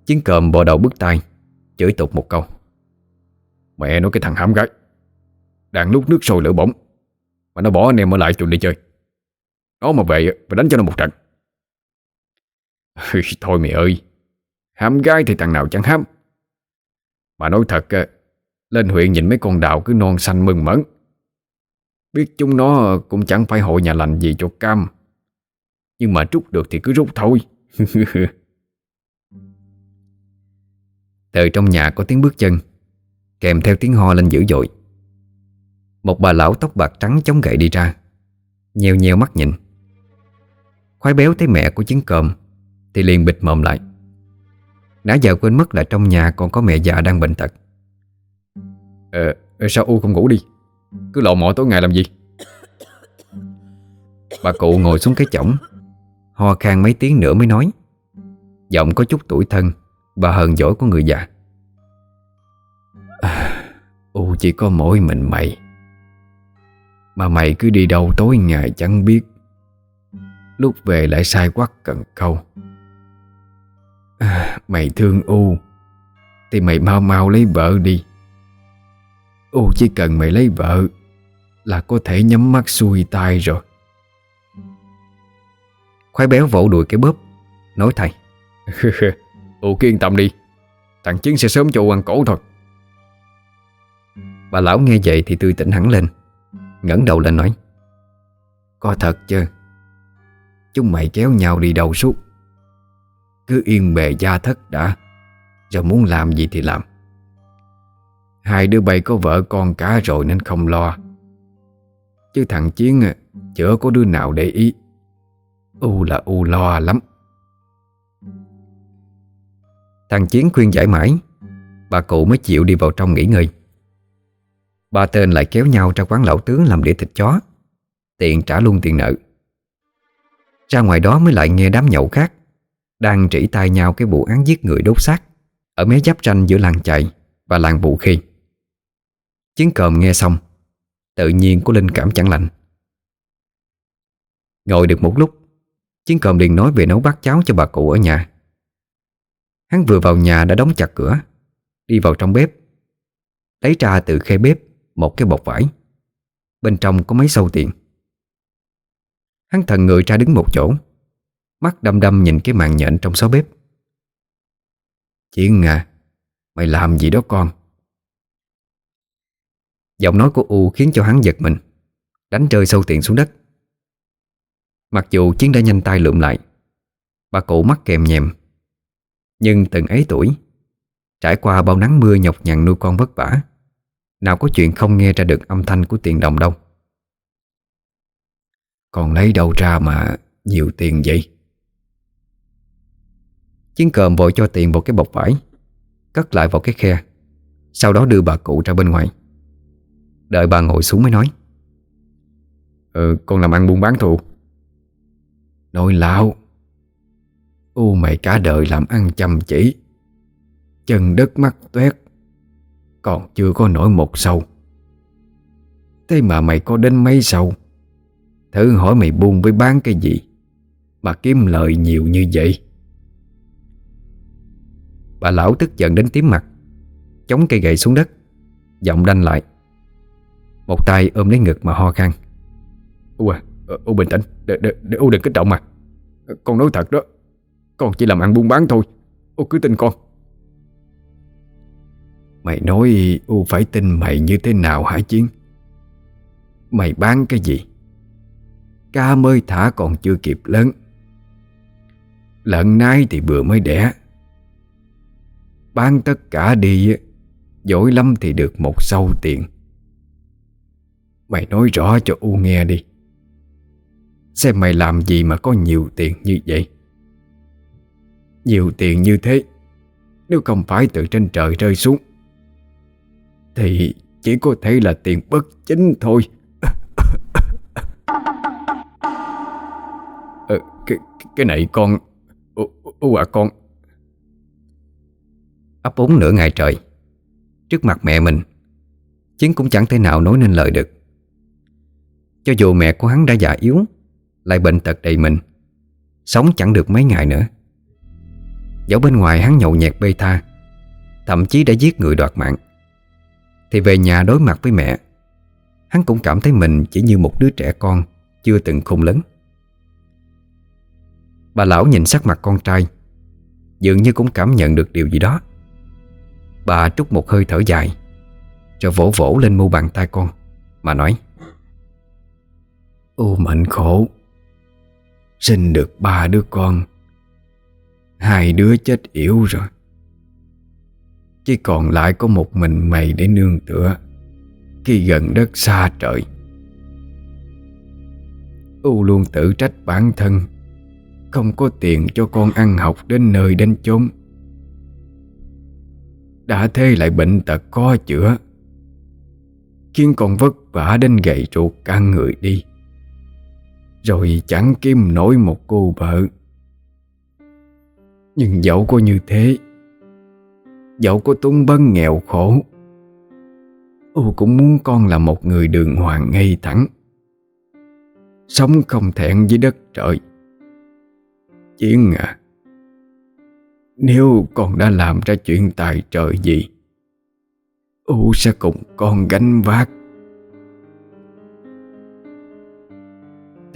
Chiến cơm bò đầu bứt tay, Chửi tục một câu. Mẹ nói cái thằng hám gái, Đang lúc nước sôi lửa bỏng, Mà nó bỏ anh em ở lại trường đi chơi. Nó mà về phải đánh cho nó một trận. Thôi mẹ ơi, Hám gái thì thằng nào chẳng hám. Mà nói thật Lên huyện nhìn mấy con đào cứ non xanh mừng mẫn. Biết chúng nó cũng chẳng phải hội nhà lành gì cho cam. Nhưng mà rút được thì cứ rút thôi. Từ trong nhà có tiếng bước chân Kèm theo tiếng ho lên dữ dội. Một bà lão tóc bạc trắng chống gậy đi ra Nheo nheo mắt nhìn. Khoái béo thấy mẹ của trứng cơm Thì liền bịt mồm lại. Nãy giờ quên mất là trong nhà còn có mẹ già đang bệnh tật. Ờ, sao U không ngủ đi? Cứ lộ mọ tối ngày làm gì? Bà cụ ngồi xuống cái chõng Ho khan mấy tiếng nữa mới nói. Giọng có chút tuổi thân Và hờn dỗi của người già. À, U chỉ có mỗi mình mày. Mà mày cứ đi đâu tối ngày chẳng biết. Lúc về lại sai quắc cần câu à, Mày thương U Thì mày mau mau lấy vợ đi. U chỉ cần mày lấy vợ Là có thể nhắm mắt xuôi tay rồi. Khoái béo vỗ đùi cái bóp Nói thầy. Cứ yên tâm đi Thằng Chiến sẽ sớm cho ăn cổ thôi. Bà lão nghe vậy thì tươi tỉnh hẳn lên ngẩng đầu lên nói Có thật chứ? Chúng mày kéo nhau đi đầu suốt? Cứ yên bề gia thất đã Rồi muốn làm gì thì làm. Hai đứa bay có vợ con cả rồi nên không lo. Chứ thằng Chiến Chữa có đứa nào để ý U là U lo lắm. Thằng Chiến khuyên giải mãi, Bà cụ mới chịu đi vào trong nghỉ ngơi. Ba tên lại kéo nhau ra quán lão tướng làm đĩa thịt chó, Tiện trả luôn tiền nợ. Ra ngoài đó mới lại nghe đám nhậu khác, Đang trĩ tay nhau cái vụ án giết người đốt xác Ở mé giáp tranh giữa làng chạy Và làng vũ Khi Chiến cờm nghe xong, Tự nhiên có linh cảm chẳng lành. Ngồi được một lúc Chiến cờm liền nói về nấu bát cháo cho bà cụ ở nhà. Hắn vừa vào nhà đã đóng chặt cửa, Đi vào trong bếp, Lấy ra từ khe bếp Một cái bọc vải, Bên trong có mấy sâu tiền. Hắn thần người ra đứng một chỗ, Mắt đăm đăm nhìn cái màn nhện trong xó bếp. Chiến à Mày làm gì đó con? Giọng nói của U khiến cho hắn giật mình, Đánh rơi sâu tiền xuống đất. Mặc dù Chiến đã nhanh tay lượm lại, Bà cụ mắt kèm nhèm. Nhưng từng ấy tuổi, Trải qua bao nắng mưa nhọc nhằn nuôi con vất vả, Nào có chuyện không nghe ra được âm thanh của tiền đồng đâu. Còn lấy đâu ra mà nhiều tiền vậy? Chiến cờm vội cho tiền vào cái bọc vải, Cất lại vào cái khe, Sau đó đưa bà cụ ra bên ngoài. Đợi bà ngồi xuống mới nói Ừ con làm ăn buôn bán thù nội lão U mày cả đời làm ăn chăm chỉ, Chân đất mắt tuét Còn chưa có nổi một sâu Thế mà mày có đến mấy sâu Thử hỏi mày buôn với bán cái gì Mà kiếm lợi nhiều như vậy? Bà lão tức giận đến tím mặt, Chống cây gậy xuống đất, Giọng đanh lại, Một tay ôm lấy ngực mà ho khan Ua Ờ, U bình tĩnh để, để, để U đừng kích động mà. Ờ, con nói thật đó Con chỉ làm ăn buôn bán thôi. U cứ tin con. Mày nói U phải tin mày như thế nào hả Chiến? Mày bán cái gì? Cá mới thả còn chưa kịp lớn Lợn nái thì vừa mới đẻ. Bán tất cả đi Giỏi lắm thì được một sâu tiền. Mày nói rõ cho U nghe đi. Xem mày làm gì mà có nhiều tiền như vậy. Nhiều tiền như thế Nếu không phải từ trên trời rơi xuống Thì chỉ có thể là tiền bất chính thôi. Ờ, cái, cái này con ủa à con. Ấp úng nửa ngày trời Trước mặt mẹ mình Chiến cũng chẳng thể nào nói nên lời được. Cho dù mẹ của hắn đã già yếu lại bệnh tật đầy mình. Sống chẳng được mấy ngày nữa. Dẫu bên ngoài hắn nhậu nhẹt bê tha, Thậm chí đã giết người đoạt mạng. Thì về nhà đối mặt với mẹ, Hắn cũng cảm thấy mình chỉ như một đứa trẻ con Chưa từng khôn lớn. Bà lão nhìn sắc mặt con trai, Dường như cũng cảm nhận được điều gì đó. Bà trút một hơi thở dài, Rồi vỗ vỗ lên mu bàn tay con, Mà nói, Ô, mệnh khổ Sinh được ba đứa con. Hai đứa chết yếu rồi. Chỉ còn lại có một mình mày để nương tựa, Khi gần đất xa trời. U luôn tự trách bản thân, Không có tiền cho con ăn học đến nơi đến chốn. Đã thế lại bệnh tật khó chữa, Khiến con vất vả đến gầy ruột cả người đi. Rồi chẳng kiếm nổi một cô vợ. Nhưng dẫu có như thế, Dẫu có tung bấn nghèo khổ U cũng muốn con là một người đường hoàng ngay thẳng. Sống không thẹn với đất trời. Chiến à Nếu con đã làm ra chuyện tài trời gì U sẽ cùng con gánh vác.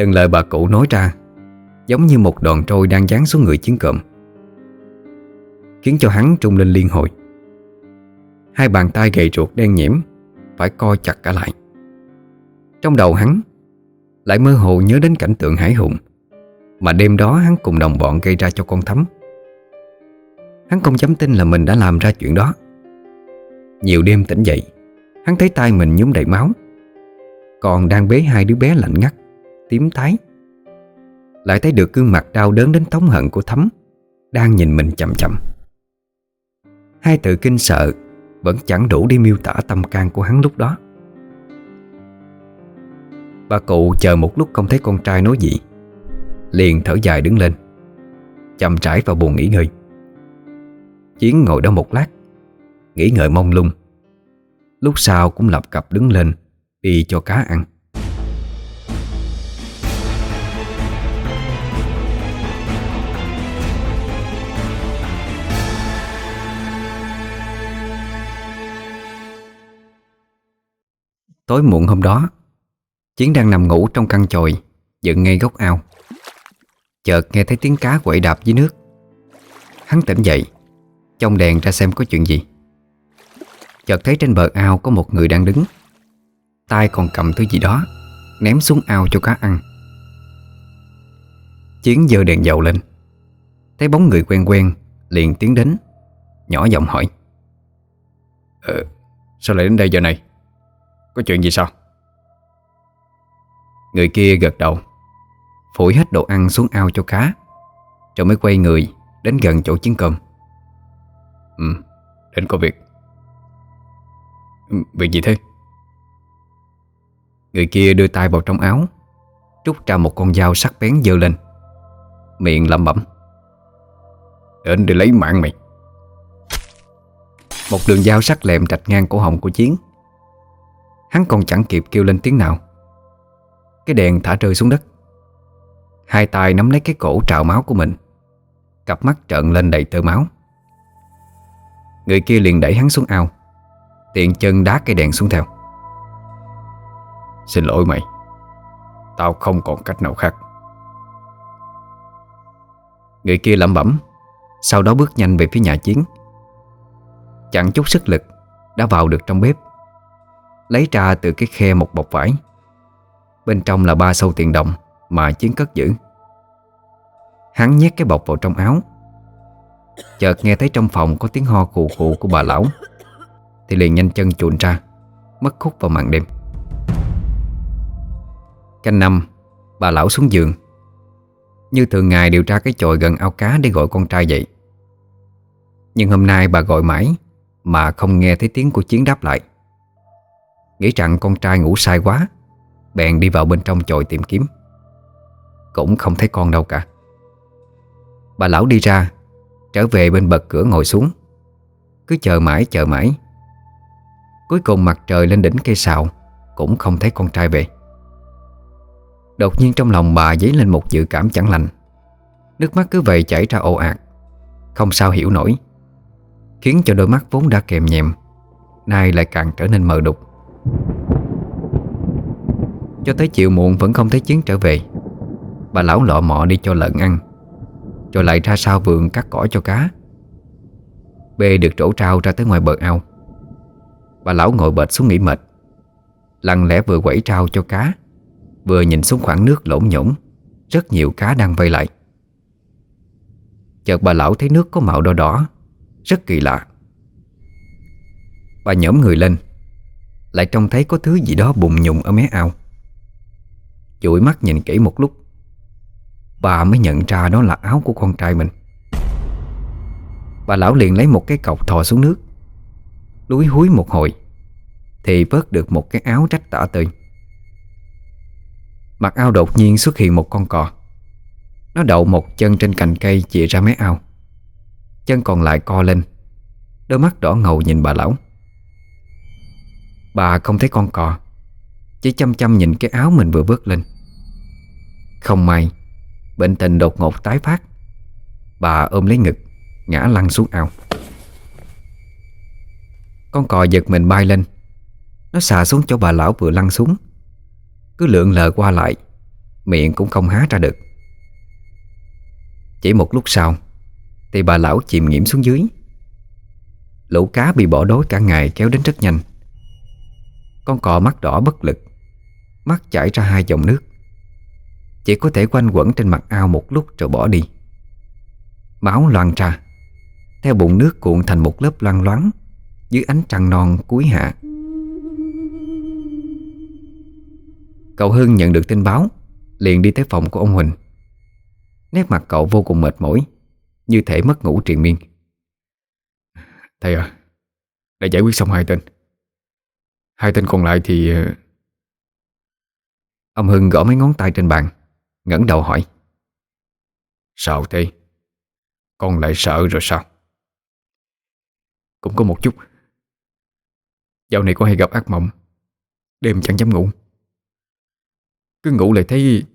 Từng lời bà cụ nói ra, Giống như một đòn trôi đang giáng xuống người chiến cộm Khiến cho hắn trung lên liên hồi. Hai bàn tay gầy ruột đen nhiễm Phải co chặt cả lại. Trong đầu hắn Lại mơ hồ nhớ đến cảnh tượng hải hùng Mà đêm đó hắn cùng đồng bọn gây ra cho con thấm. Hắn không dám tin là mình đã làm ra chuyện đó. Nhiều đêm tỉnh dậy, Hắn thấy tay mình nhúm đầy máu, Còn đang bế hai đứa bé lạnh ngắt. Tím tái. Lại thấy được gương mặt đau đớn đến thống hận của Thấm, Đang nhìn mình chậm chậm Hai từ kinh sợ Vẫn chẳng đủ đi miêu tả tâm can của hắn lúc đó. Bà cụ chờ một lúc không thấy con trai nói gì, Liền thở dài đứng lên, Chậm trải vào buồn nghỉ ngơi. Chiến ngồi đó một lát Nghĩ ngợi mong lung. Lúc sau cũng lập cập đứng lên, Đi cho cá ăn. Tối muộn hôm đó Chiến đang nằm ngủ trong căn chòi Dựng ngay gốc ao. Chợt nghe thấy tiếng cá quậy đạp dưới nước. Hắn tỉnh dậy Trong đèn ra xem có chuyện gì. Chợt thấy trên bờ ao có một người đang đứng. Tay còn cầm thứ gì đó Ném xuống ao cho cá ăn. Chiến dơ đèn dầu lên. Thấy bóng người quen quen Liền tiến đến Nhỏ giọng hỏi. Ờ, sao lại đến đây giờ này? Có chuyện gì sao? Người kia gật đầu Phủi hết đồ ăn xuống ao cho cá Rồi mới quay người Đến gần chỗ chiến cơm Ừ, đến có việc ừ, Việc gì thế? Người kia đưa tay vào trong áo Rút ra một con dao sắc bén dơ lên Miệng lẩm bẩm Đến để lấy mạng mày Một đường dao sắc lẹm trạch ngang cổ họng của Chiến Hắn còn chẳng kịp kêu lên tiếng nào. Cái đèn thả rơi xuống đất. Hai tay nắm lấy cái cổ trào máu của mình. Cặp mắt trợn lên đầy tơ máu. Người kia liền đẩy hắn xuống ao. Tiện chân đá cây đèn xuống theo. Xin lỗi mày. Tao không còn cách nào khác. Người kia lẩm bẩm, Sau đó bước nhanh về phía nhà chiến. Chẳng chút sức lực, Đã vào được trong bếp. Lấy ra từ cái khe một bọc vải. Bên trong là ba sâu tiền đồng Mà chiến cất giữ. Hắn nhét cái bọc vào trong áo. Chợt nghe thấy trong phòng có tiếng ho khụ khụ của bà lão. Thì liền nhanh chân chuồn ra, Mất khúc vào màn đêm. Canh năm, Bà lão xuống giường. Như thường ngày điều tra cái chòi gần ao cá Để gọi con trai dậy. Nhưng hôm nay bà gọi mãi Mà không nghe thấy tiếng của Chiến đáp lại. Nghĩ rằng con trai ngủ sai quá, Bèn đi vào bên trong chòi tìm kiếm. Cũng không thấy con đâu cả. Bà lão đi ra, Trở về bên bậc cửa ngồi xuống. Cứ chờ mãi chờ mãi. Cuối cùng mặt trời lên đỉnh cây sào Cũng không thấy con trai về. Đột nhiên trong lòng bà dấy lên một dự cảm chẳng lành. Nước mắt cứ vậy chảy ra ồ ạt, Không sao hiểu nổi. Khiến cho đôi mắt vốn đã kèm nhèm, Nay lại càng trở nên mờ đục. Cho tới chiều muộn vẫn không thấy Chiến trở về. Bà lão lọ mọ đi cho lợn ăn, Rồi lại ra sau vườn cắt cỏ cho cá. Bê được trổ trao ra tới ngoài bờ ao. Bà lão ngồi bệt xuống nghỉ mệt, Lặng lẽ vừa quẩy trao cho cá, Vừa nhìn xuống khoảng nước lỗn nhổn Rất nhiều cá đang vây lại. Chợt bà lão thấy nước có màu đỏ đỏ, Rất kỳ lạ. Bà nhổm người lên, Lại trông thấy có thứ gì đó bùng nhùng ở mé ao. Chụi mắt nhìn kỹ một lúc. Bà mới nhận ra đó là áo của con trai mình. Bà lão liền lấy một cái cọc thò xuống nước, Lúi húi một hồi, Thì vớt được một cái áo rách tả tơi. Mặt ao đột nhiên xuất hiện một con cò. Nó đậu một chân trên cành cây chìa ra mé ao. Chân còn lại co lên, Đôi mắt đỏ ngầu nhìn bà lão. Bà không thấy con cò. Chỉ chăm chăm nhìn cái áo mình vừa vớt lên. Không may, Bệnh tình đột ngột tái phát. Bà ôm lấy ngực, Ngã lăn xuống ao. Con cò giật mình bay lên. Nó xà xuống chỗ bà lão vừa lăn xuống. Cứ lượn lờ qua lại, Miệng cũng không há ra được. Chỉ một lúc sau, Thì bà lão chìm nghiễm xuống dưới. Lũ cá bị bỏ đói cả ngày kéo đến rất nhanh. Con cò mắt đỏ bất lực. Mắt chảy ra hai dòng nước. Chỉ có thể quanh quẩn trên mặt ao một lúc rồi bỏ đi. Máu loan ra, Theo bụng nước cuộn thành một lớp loang loáng Dưới ánh trăng non cuối hạ. Cậu Hưng nhận được tin báo, Liền đi tới phòng của ông Huỳnh. Nét mặt cậu vô cùng mệt mỏi, Như thể mất ngủ triền miên. Thầy à Đã giải quyết xong hai tên. Hai tên còn lại thì ờ, Ông Hưng gõ mấy ngón tay trên bàn ngẩng đầu hỏi. Sao thế? Con lại sợ rồi sao? Cũng có một chút. Dạo này con hay gặp ác mộng. Đêm chẳng dám ngủ. Cứ ngủ lại thấy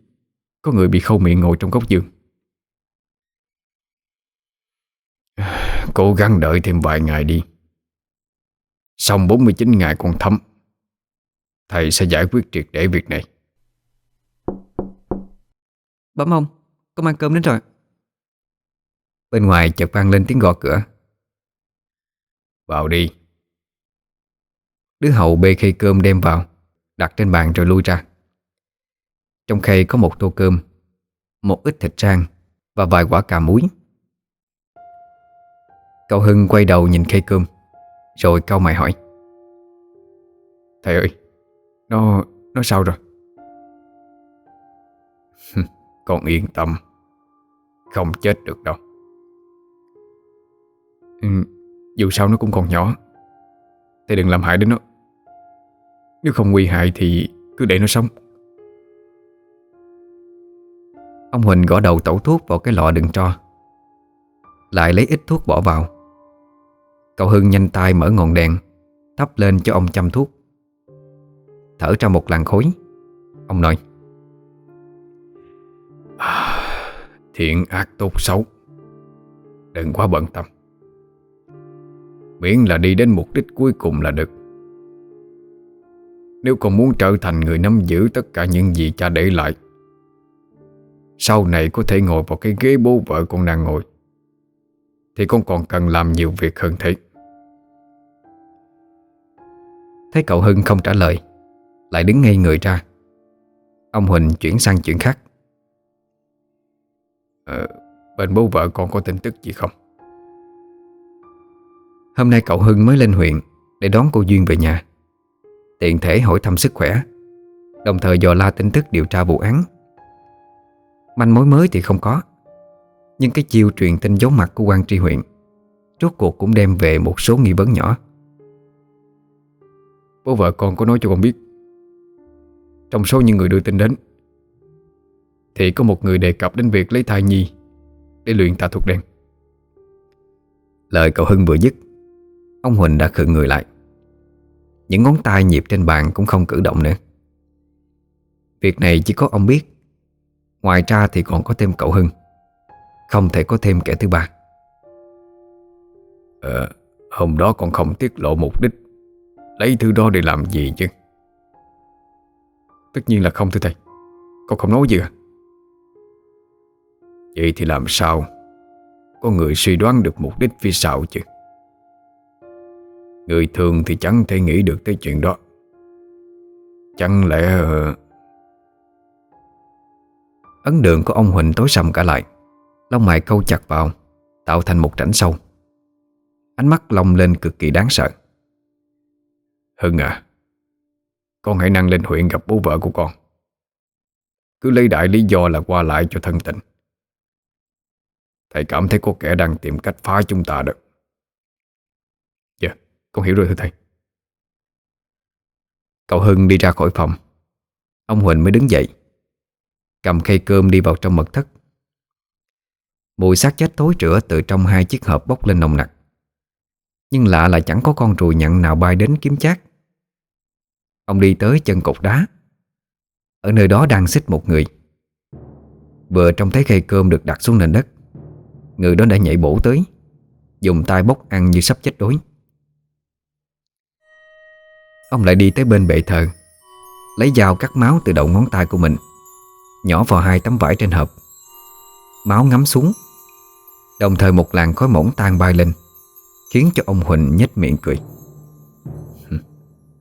Có người bị khâu miệng ngồi trong góc giường. Cố gắng đợi thêm vài ngày đi. Xong 49 ngày còn thấm Thầy sẽ giải quyết triệt để việc này Bấm ông, có mang cơm đến rồi. Bên ngoài chợt vang lên tiếng gõ cửa. Vào đi. Đứa hậu bê khay cơm đem vào Đặt trên bàn rồi lui ra. Trong khay có một tô cơm Một ít thịt rang Và vài quả cà muối. Cậu Hưng quay đầu nhìn khay cơm Rồi cau mày hỏi. Thầy ơi Nó, nó sao rồi con yên tâm. Không chết được đâu. Ừ, Dù sao nó cũng còn nhỏ. Thầy đừng làm hại đến nó. Nếu không nguy hại thì cứ để nó sống. Ông Huỳnh gõ đầu tẩu thuốc vào cái lọ đựng tro. Lại lấy ít thuốc bỏ vào. Cậu Hưng nhanh tay mở ngọn đèn Thắp lên cho ông chăm thuốc. Thở ra một làn khối Ông nói Thiện ác tốt xấu. Đừng quá bận tâm. Miễn là đi đến mục đích cuối cùng là được. Nếu còn muốn trở thành người nắm giữ tất cả những gì cha để lại, Sau này có thể ngồi vào cái ghế bố vợ con đang ngồi, Thì con còn cần làm nhiều việc hơn thế. Thấy cậu Hưng không trả lời, Lại đứng ngay người ra. Ông Huỳnh chuyển sang chuyện khác ờ, Bên bố vợ con có tin tức gì không? Hôm nay cậu Hưng mới lên huyện Để đón cô Duyên về nhà. Tiện thể hỏi thăm sức khỏe Đồng thời dò la tin tức điều tra vụ án. Manh mối mới thì không có Nhưng cái chiêu truyền tin giấu mặt của quan tri huyện Rốt cuộc cũng đem về một số nghi vấn nhỏ. Bố vợ con có nói cho con biết Trong số những người đưa tin đến Thì có một người đề cập đến việc lấy thai nhi Để luyện tà thuật đen. Lời cậu Hưng vừa dứt Ông Huỳnh đã khựng người lại. Những ngón tay nhịp trên bàn cũng không cử động nữa. Việc này chỉ có ông biết Ngoài ra thì còn có thêm cậu Hưng Không thể có thêm kẻ thứ ba. Ờ, hôm đó con không tiết lộ mục đích Lấy thứ đó để làm gì chứ? Tất nhiên là không thưa thầy. Con không nói gì à Vậy thì làm sao? Có người suy đoán được mục đích phía sau chứ. Người thường thì chẳng thể nghĩ được tới chuyện đó. Chẳng lẽ, Ấn đường của ông Huỳnh tối sầm cả lại, Lông mày câu chặt vào, Tạo thành một rãnh sâu. Ánh mắt long lên cực kỳ đáng sợ. Hưng à Con hãy năng lên huyện gặp bố vợ của con. Cứ lấy đại lý do là qua lại cho thân tình. Thầy cảm thấy có kẻ đang tìm cách phá chúng ta đó. Dạ Con hiểu rồi thưa thầy. Cậu Hưng đi ra khỏi phòng. Ông Huỳnh mới đứng dậy. Cầm khay cơm đi vào trong mật thất. Mùi xác chết tối rửa từ trong hai chiếc hộp bốc lên nồng nặc. Nhưng lạ là chẳng có con ruồi nhặn nào bay đến kiếm chát. Ông đi tới chân cột đá. Ở nơi đó đang xích một người. Vừa trông thấy khay cơm được đặt xuống nền đất Người đó đã nhảy bổ tới. Dùng tay bốc ăn như sắp chết đuối Ông lại đi tới bên bệ thờ, Lấy dao cắt máu từ đầu ngón tay của mình, Nhỏ vào hai tấm vải trên hộp. Máu ngắm xuống, Đồng thời một làn khói mỏng tan bay lên, Khiến cho ông Huỳnh nhếch miệng cười.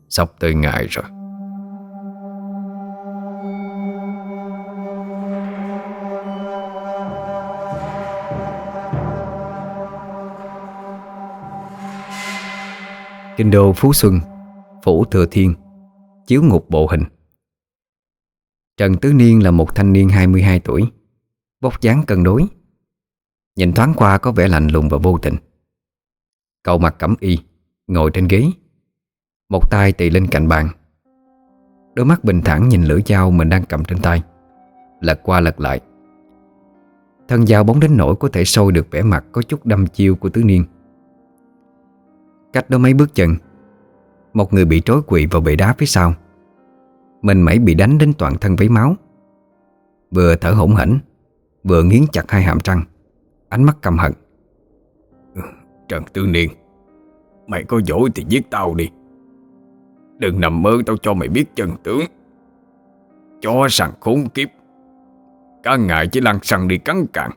Sắp tới ngày rồi. Kinh đô Phú Xuân, Phủ Thừa Thiên, Chiếu ngục bộ hình. Trần Tứ Niên là một thanh niên 22 tuổi Bóc dáng cân đối. Nhìn thoáng qua có vẻ lạnh lùng và vô tình. Cậu mặc cẩm y, Ngồi trên ghế. Một tay tì lên cạnh bàn. Đôi mắt bình thản nhìn lưỡi dao mình đang cầm trên tay. Lật qua lật lại. Thân dao bóng đến nỗi có thể sôi được vẻ mặt có chút đâm chiêu của tứ niên. Cách đó mấy bước chân Một người bị trối quỵ vào bệ đá phía sau. Mình mẩy bị đánh đến toàn thân vấy máu. Vừa thở hổn hển, Vừa nghiến chặt hai hàm răng. Ánh mắt căm hận. Trần Tư Niên, Mày có dỗi thì giết tao đi. Đừng nằm mơ tao cho mày biết chân tướng. Chó sằng khốn kiếp. Cả ngày chỉ lăn xăng đi cắn cạn.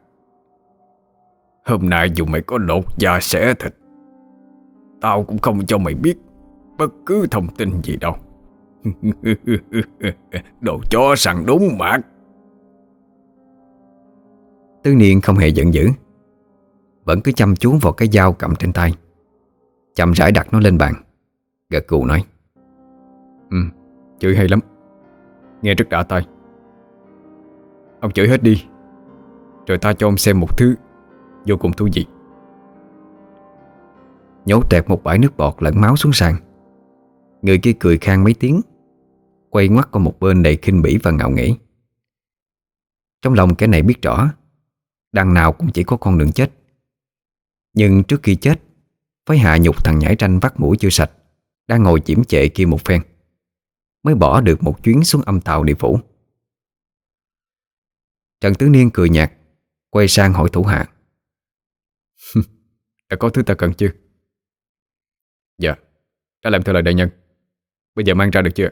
Hôm nay dù mày có lột da xẻ thịt Tao cũng không cho mày biết Bất cứ thông tin gì đâu. Đồ chó sằng đúng mạc. Tư niên không hề giận dữ. Vẫn cứ chăm chú vào cái dao cầm trên tay. Chậm rãi đặt nó lên bàn Gật gù nói. Ừ, chửi hay lắm. Nghe rất đã tay Ông chửi hết đi Rồi ta cho ông xem một thứ Vô cùng thú vị Nhổ tẹt một bãi nước bọt lẫn máu xuống sàn. Người kia cười khang mấy tiếng, Quay ngoắt qua một bên đầy khinh bỉ và ngạo nghỉ Trong lòng kẻ này biết rõ, Đằng nào cũng chỉ có con đường chết. Nhưng trước khi chết Phải hạ nhục thằng nhảy tranh vắt mũi chưa sạch, Đang ngồi chiếm chệ kia một phen, Mới bỏ được một chuyến xuống âm tàu địa phủ. Trần Tứ Niên cười nhạt, Quay sang hỏi thủ hạ, Đã có thứ ta cần chưa? Dạ. Đã làm theo lời đại nhân. Bây giờ mang ra được chưa?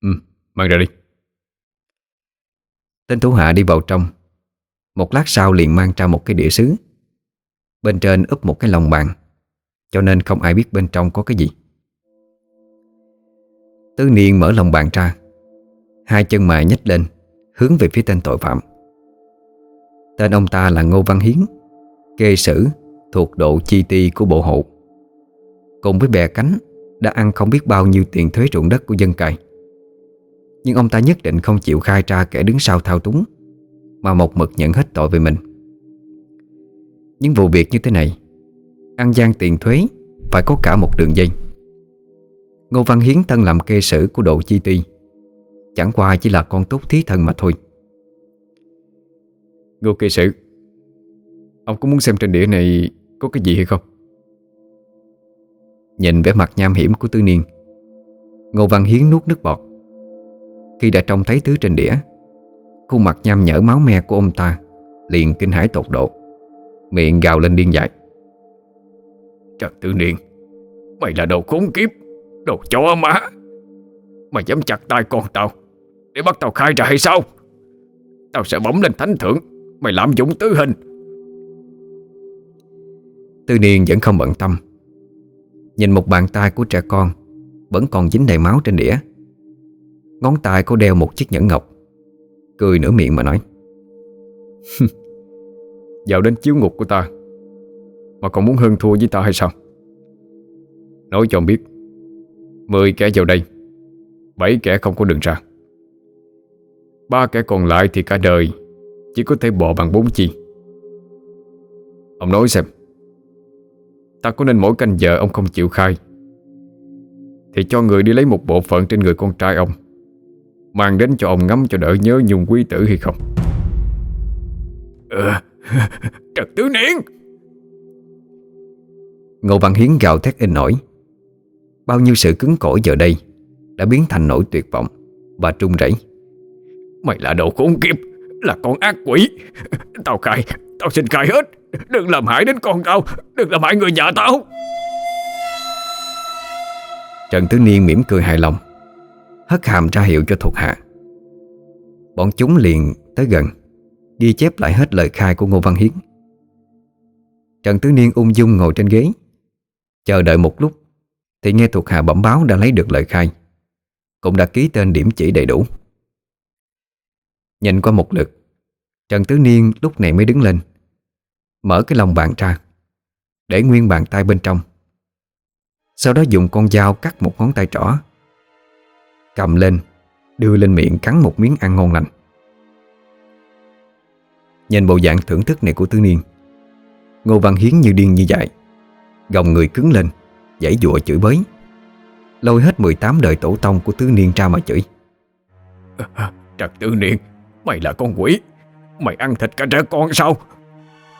Ừ mang ra đi. Tên thủ hạ đi vào trong. Một lát sau liền mang ra một cái đĩa sứ Bên trên úp một cái lồng bàn, Cho nên không ai biết bên trong có cái gì. Tứ Niên mở lồng bàn ra, Hai chân mày nhích lên, Hướng về phía tên tội phạm. Tên ông ta là Ngô Văn Hiến, Kê sử thuộc độ chi ti của bộ hộ Cùng với bè cánh, Đã ăn không biết bao nhiêu tiền thuế ruộng đất của dân cày. Nhưng ông ta nhất định không chịu khai ra kẻ đứng sau thao túng, Mà một mực nhận hết tội về mình. Những vụ việc như thế này, Ăn gian tiền thuế Phải có cả một đường dây. Ngô Văn Hiến thân làm kê sử của độ chi ti, Chẳng qua chỉ là con tốt thí thân mà thôi. Ngô kê sử, Ông có muốn xem trên đĩa này Có cái gì hay không? Nhìn vẻ mặt nham hiểm của Tư Niên. Ngô Văn Hiến nuốt nước bọt. Khi đã trông thấy thứ trên đĩa Khuôn mặt nham nhở máu me của ông ta Liền kinh hãi tột độ. Miệng gào lên điên dại. Trần Tư Niên Mày là đồ khốn kiếp Đồ chó má. Mày dám chặt tay con tao Để bắt tao khai ra hay sao? Tao sẽ bấm lên thánh thượng Mày lạm dụng tứ hình. Tư Niên vẫn không bận tâm Nhìn một bàn tay của trẻ con, Vẫn còn dính đầy máu trên đĩa. Ngón tay cô đeo một chiếc nhẫn ngọc, Cười nửa miệng mà nói Vào đến chiếu ngục của ta, Mà còn muốn hơn thua với ta hay sao? Nói cho ông biết, Mười kẻ vào đây, Bảy kẻ không có đường ra. Ba kẻ còn lại thì cả đời Chỉ có thể bò bằng bốn chi. Ông nói xem Ta có nên mỗi canh giờ ông không chịu khai? Thì cho người đi lấy một bộ phận trên người con trai ông Mang đến cho ông ngắm cho đỡ nhớ nhung quý tử hay không? Ờ Trật tứ niên! Ngô Văn Hiến gào thét in nổi. Bao nhiêu sự cứng cỏi giờ đây Đã biến thành nỗi tuyệt vọng Và trung rẩy. Mày là đồ khốn kiếp Là con ác quỷ. Tao khai Tao xin khai hết Đừng làm hại đến con tao. Đừng làm hại người nhà tao. Trần Tứ Niên mỉm cười hài lòng, Hất hàm ra hiệu cho thuộc hạ. Bọn chúng liền tới gần, Ghi chép lại hết lời khai của Ngô Văn Hiến. Trần Tứ Niên ung dung ngồi trên ghế, Chờ đợi một lúc Thì nghe thuộc hạ bẩm báo đã lấy được lời khai, Cũng đã ký tên điểm chỉ đầy đủ. Nhìn qua một lượt, Trần Tứ Niên lúc này mới đứng lên Mở cái lòng bàn ra, Để nguyên bàn tay bên trong. Sau đó dùng con dao cắt một ngón tay trỏ, Cầm lên, Đưa lên miệng cắn một miếng ăn ngon lành. Nhìn bộ dạng thưởng thức này của Tứ Niên, Ngô Văn Hiến như điên như dại, Gồng người cứng lên Giãy dụa chửi bới. Lôi hết 18 đời tổ tông của Tứ Niên ra mà chửi. Trật Tứ Niên, Mày là con quỷ, Mày ăn thịt cả trẻ con sao?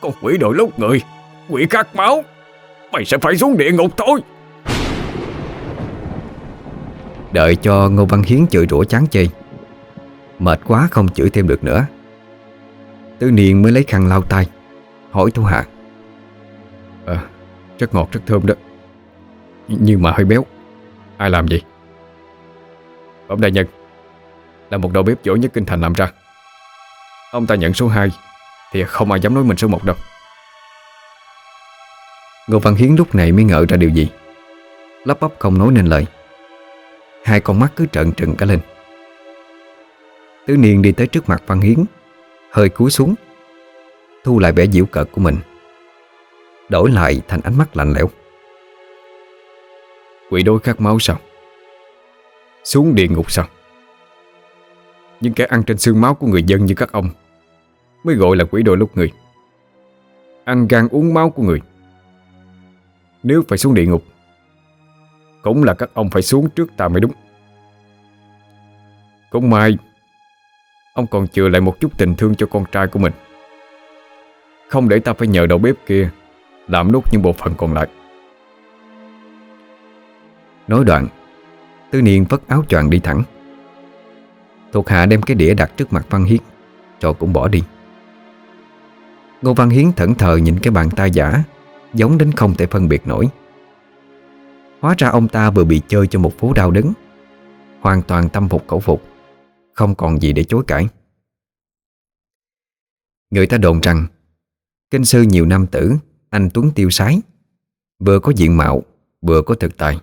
Con quỷ đội lốt người. Quỷ khát máu. Mày sẽ phải xuống địa ngục thôi. Đợi cho Ngô Văn Hiến chửi rủa chán chê. Mệt quá không chửi thêm được nữa. Tư Niên mới lấy khăn lau tay Hỏi Thu Hạ à, Rất ngọt rất thơm đó. Nhưng mà hơi béo. Ai làm gì Ông đại nhân Là một đầu bếp giỏi nhất kinh thành làm ra. Ông ta nhận số 2 thì không ai dám nói mình số 1 đâu. Ngô Văn Hiến lúc này mới ngờ ra điều gì. Lắp bắp không nói nên lời. Hai con mắt cứ trợn trừng cả lên. Tứ Niên đi tới trước mặt Văn Hiến, Hơi cúi xuống, Thu lại vẻ diễu cợt của mình. Đổi lại thành ánh mắt lạnh lẽo. Quỷ đôi khát máu sao? Xuống địa ngục sao? Những kẻ ăn trên xương máu của người dân như các ông Mới gọi là quỷ đôi lúc người. Ăn gan uống máu của người. Nếu phải xuống địa ngục, Cũng là các ông phải xuống trước ta mới đúng. Cũng may, Ông còn chừa lại một chút tình thương cho con trai của mình. Không để ta phải nhờ đầu bếp kia Làm nốt những bộ phận còn lại. Nói đoạn Tư Niên vất áo choàng đi thẳng. Thuộc hạ đem cái đĩa đặt trước mặt Văn Hiến Rồi cũng bỏ đi. Ngô Văn Hiến thẫn thờ nhìn cái bàn tay giả, Giống đến không thể phân biệt nổi. Hóa ra ông ta vừa bị chơi cho một phố đau đớn Hoàn toàn tâm phục khẩu phục, Không còn gì để chối cãi. Người ta đồn rằng, Kinh sư nhiều năm tử, Anh Tuấn tiêu sái, Vừa có diện mạo, Vừa có thực tài.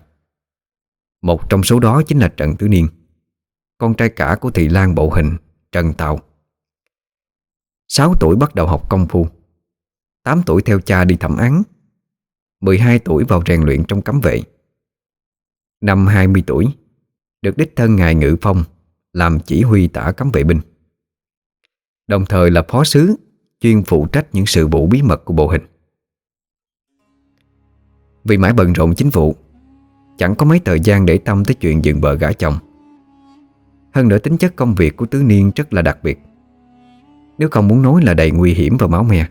Một trong số đó chính là Trần Tứ Niên, Con trai cả của Thị Lan Bộ Hình, Trần Tào. 6 tuổi bắt đầu học công phu. 8 tuổi theo cha đi thẩm án. 12 tuổi vào rèn luyện trong cấm vệ. Năm 20 tuổi, Được đích thân Ngài Ngự Phong Làm chỉ huy tả cấm vệ binh. Đồng thời là phó sứ, Chuyên phụ trách những sự vụ bí mật của bộ hình. Vì mãi bận rộn chính vụ, Chẳng có mấy thời gian để tâm tới chuyện dựng bờ gã chồng. Hơn nữa tính chất công việc của tứ niên rất là đặc biệt. Nếu không muốn nói là đầy nguy hiểm và máu me.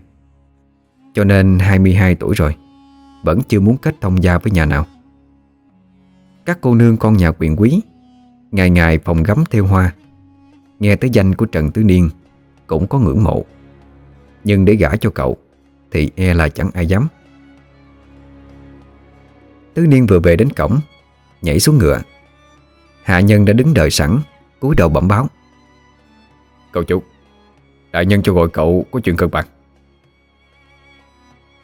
Cho nên 22 tuổi rồi, Vẫn chưa muốn kết thông gia với nhà nào. Các cô nương con nhà quyền quý, Ngày ngày phòng gấm theo hoa. Nghe tới danh của Trần Tứ Niên, Cũng có ngưỡng mộ. Nhưng để gả cho cậu, Thì e là chẳng ai dám. Tứ Niên vừa về đến cổng, Nhảy xuống ngựa. Hạ nhân đã đứng đợi sẵn, cúi đầu bẩm báo. Cậu chủ Đại nhân cho gọi cậu có chuyện cần bạc.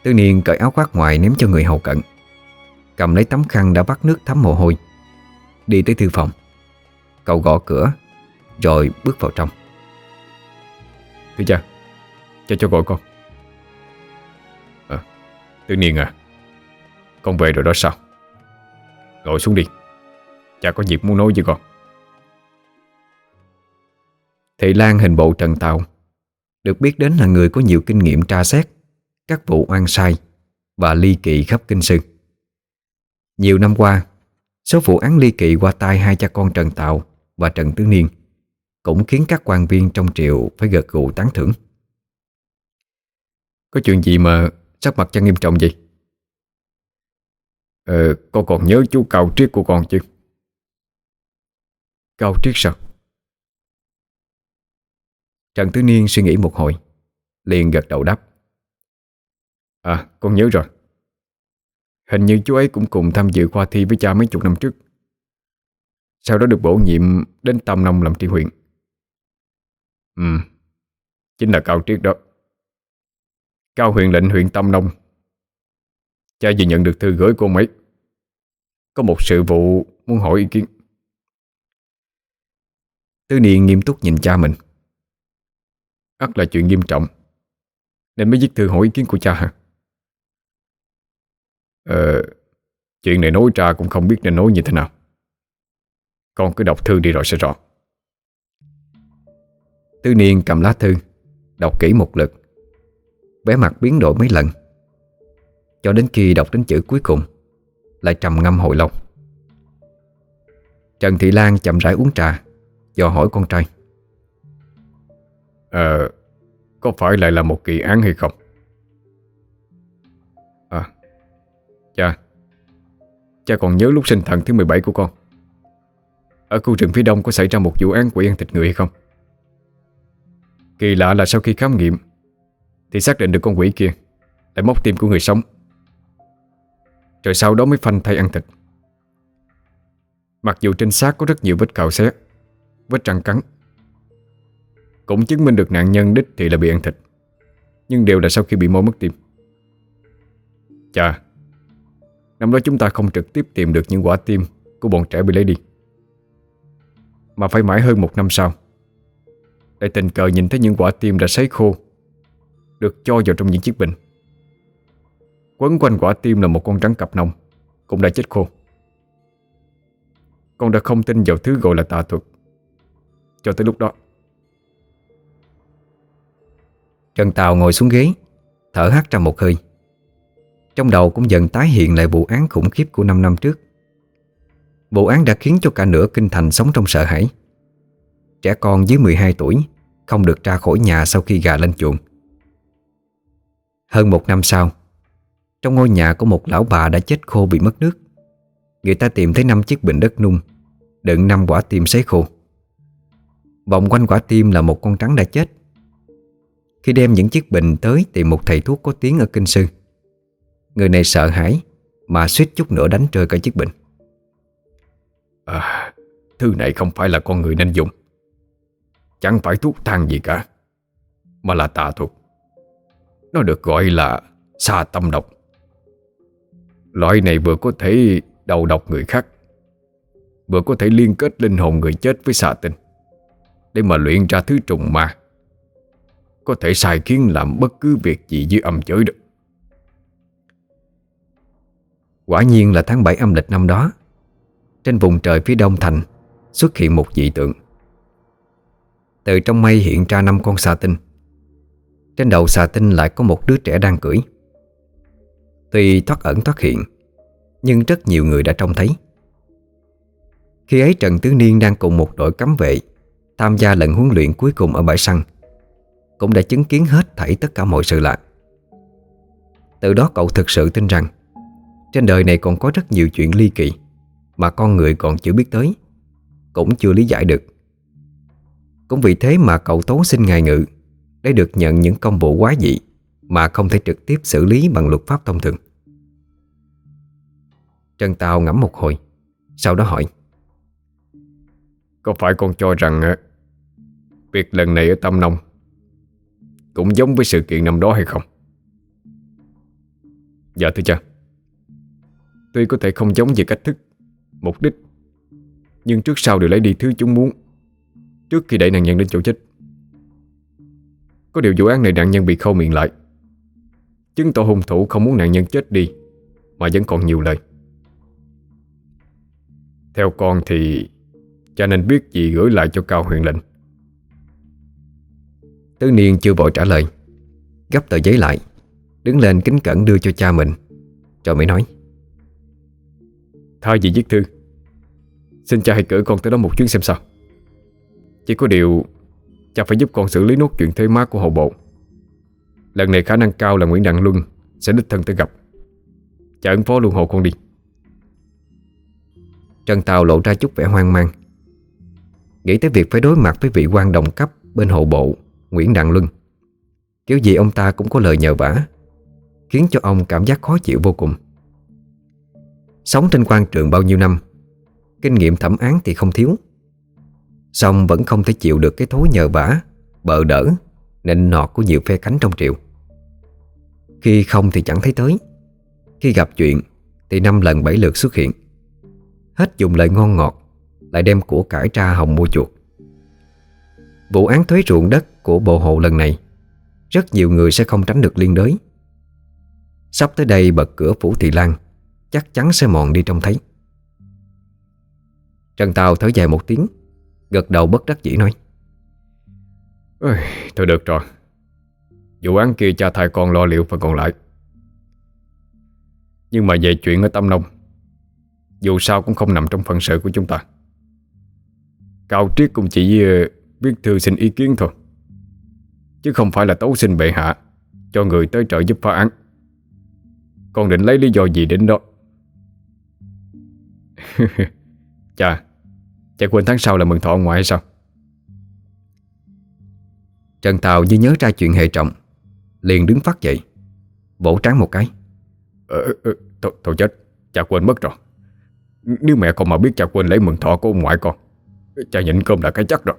Tư Niên cởi áo khoác ngoài ném cho người hầu cận. Cầm lấy tấm khăn đã vắt nước thấm mồ hôi. Đi tới thư phòng. Cậu gõ cửa, Rồi bước vào trong. Thưa cha Cha cho gọi con. Ờ, à Tư Niên à Con về rồi đó sao? Ngồi xuống đi. Cha có việc muốn nói với con. Thị Lan hình bộ Trần Tàu. Được biết đến là người có nhiều kinh nghiệm tra xét Các vụ oan sai Và ly kỳ khắp kinh sư. Nhiều năm qua, Số vụ án ly kỳ qua tay hai cha con Trần Tạo Và Trần Tứ Niên Cũng khiến các quan viên trong triều Phải gật gù tán thưởng. Có chuyện gì mà sắc mặt cha nghiêm trọng vậy? Ờ Con còn nhớ chú Cao Triết của con chứ? Cao Triết sao? Trần Tứ Niên suy nghĩ một hồi, Liền gật đầu đáp. À con nhớ rồi. Hình như chú ấy cũng cùng tham dự khoa thi với cha mấy chục năm trước. Sau đó được bổ nhiệm đến Tam Nông làm tri huyện. Ừ Chính là Cao Triết đó. Cao huyện lệnh huyện Tam Nông. Cha vừa nhận được thư gửi của ông ấy. Có một sự vụ muốn hỏi ý kiến. Tứ Niên nghiêm túc nhìn cha mình ắt là chuyện nghiêm trọng. Nên mới viết thư hỏi ý kiến của cha hả? Ờ Chuyện này nói ra cũng không biết nên nói như thế nào. Con cứ đọc thư đi rồi sẽ rõ. Tư Niên cầm lá thư, Đọc kỹ một lượt. Vẻ mặt biến đổi mấy lần. Cho đến khi đọc đến chữ cuối cùng, Lại trầm ngâm hồi lâu. Trần Thị Lan chậm rãi uống trà Dò hỏi con trai. Ờ Có phải lại là một kỳ án hay không? À Cha. Cha còn nhớ lúc sinh thần thứ 17 của con. Ở khu rừng phía đông có xảy ra một vụ án quỷ ăn thịt người hay không? Kỳ lạ là sau khi khám nghiệm, Thì xác định được con quỷ kia Lại móc tim của người sống. Rồi sau đó mới phanh thay ăn thịt. Mặc dù trên xác có rất nhiều vết cào xé, Vết răng cắn cũng chứng minh được nạn nhân đích thì là bị ăn thịt. Nhưng đều là sau khi bị môi mất tim. Chà, Năm đó chúng ta không trực tiếp tìm được những quả tim Của bọn trẻ bị lấy đi, Mà phải mãi hơn một năm sau. Để tình cờ nhìn thấy những quả tim đã sấy khô, Được cho vào trong những chiếc bình. Quấn quanh quả tim là một con rắn cặp nông Cũng đã chết khô. Con đã không tin vào thứ gọi là tà thuật. Cho tới lúc đó Trần Tàu ngồi xuống ghế, Thở hắt ra một hơi. Trong đầu cũng dần tái hiện lại vụ án khủng khiếp của 5 năm trước. Vụ án đã khiến cho cả nửa kinh thành sống trong sợ hãi. Trẻ con dưới 12 tuổi Không được ra khỏi nhà sau khi gà lên chuồng. Hơn một năm sau, Trong ngôi nhà của một lão bà đã chết khô bị mất nước. Người ta tìm thấy năm chiếc bình đất nung, Đựng năm quả tim sấy khô. Vòng quanh quả tim là một con trắng đã chết. Khi đem những chiếc bình tới tìm một thầy thuốc có tiếng ở Kinh Sư. Người này sợ hãi Mà suýt chút nữa đánh rơi cả chiếc bình. À, Thứ này không phải là con người nên dùng. Chẳng phải thuốc thang gì cả Mà là tà thuật. Nó được gọi là xa tâm độc. Loại này vừa có thể đầu độc người khác Vừa có thể liên kết linh hồn người chết với xà tinh Để mà luyện ra thứ trùng ma. Có thể sai khiến làm bất cứ việc gì dưới âm giới được. Quả nhiên là tháng 7 âm lịch năm đó, Trên vùng trời phía đông thành Xuất hiện một dị tượng. Từ trong mây hiện ra năm con xà tinh. Trên đầu xà tinh lại có một đứa trẻ đang cưỡi. Tuy thoát ẩn thoát hiện, Nhưng rất nhiều người đã trông thấy. Khi ấy Trần Tứ Niên đang cùng một đội cấm vệ, Tham gia lần huấn luyện cuối cùng ở bãi săn. Cũng đã chứng kiến hết thảy tất cả mọi sự lạ Từ đó cậu thực sự tin rằng, Trên đời này còn có rất nhiều chuyện ly kỳ Mà con người còn chưa biết tới, Cũng chưa lý giải được. Cũng vì thế mà cậu tố xin ngài ngự Để được nhận những công vụ quá dị Mà không thể trực tiếp xử lý bằng luật pháp thông thường. Trần Tào ngẫm một hồi, Sau đó hỏi, Có phải con cho rằng ờ, Việc lần này ở Tâm Nông cũng giống với sự kiện năm đó hay không? Dạ thưa cha. Tuy có thể không giống về cách thức, Mục đích, Nhưng trước sau đều lấy đi thứ chúng muốn, Trước khi đẩy nạn nhân đến chỗ chết. Có điều vụ án này nạn nhân bị khâu miệng lại, Chứng tỏ hung thủ không muốn nạn nhân chết đi, Mà vẫn còn nhiều lời. Theo con thì, Cha nên biết gì gửi lại cho Cao huyện lệnh. Tứ Niên chưa vội trả lời. Gấp tờ giấy lại Đứng lên kính cẩn đưa cho cha mình. Rồi mới nói. Thay vì viết thư. Xin cha hãy cử con tới đó một chuyến xem sao. Chỉ có điều Cha phải giúp con xử lý nốt chuyện thuế má của hậu bộ. Lần này khả năng cao là Nguyễn Đặng Luân Sẽ đích thân tới gặp. Cha ứng phó luôn hộ con đi. Trần Tàu lộ ra chút vẻ hoang mang. Nghĩ tới việc phải đối mặt với vị quan đồng cấp Bên hộ bộ Nguyễn Đặng Luân. Kiểu gì ông ta cũng có lời nhờ vả, Khiến cho ông cảm giác khó chịu vô cùng. Sống trên quan trường bao nhiêu năm, Kinh nghiệm thẩm án thì không thiếu. Xong vẫn không thể chịu được cái thối nhờ vả, Bợ đỡ, Nịnh nọt của nhiều phe cánh trong triều. Khi không thì chẳng thấy tới. Khi gặp chuyện Thì năm lần bảy lượt xuất hiện. Hết dùng lời ngon ngọt, Lại đem của cải ra hồng mua chuột Vụ án thuế ruộng đất của bộ hộ lần này Rất nhiều người sẽ không tránh được liên đới. Sắp tới đây bật cửa Phủ Thị Lan Chắc chắn sẽ mòn đi trông thấy. Trần Tàu thở dài một tiếng Gật đầu bất đắc dĩ nói Ôi, Thôi được rồi. Vụ án kia cha thay con lo liệu phần còn lại. Nhưng mà về chuyện ở Tâm Nông Dù sao cũng không nằm trong phần sự của chúng ta. Cao Triết cũng chỉ viết thư xin ý kiến thôi. Chứ không phải là tấu xin bệ hạ Cho người tới trợ giúp phá án. Con định lấy lý do gì đến đó? Chà Chả quên tháng sau là mừng thọ ngoại hay sao? Trần Tàu như nhớ ra chuyện hệ trọng Liền đứng phát dậy Vỗ trán một cái. Ờ, ờ, ờ thôi, thôi chết Cha quên mất rồi. Nếu mẹ con mà biết cha quên lấy mừng thọ của ông ngoại con Cha nhịn cơm đã cái chắc rồi.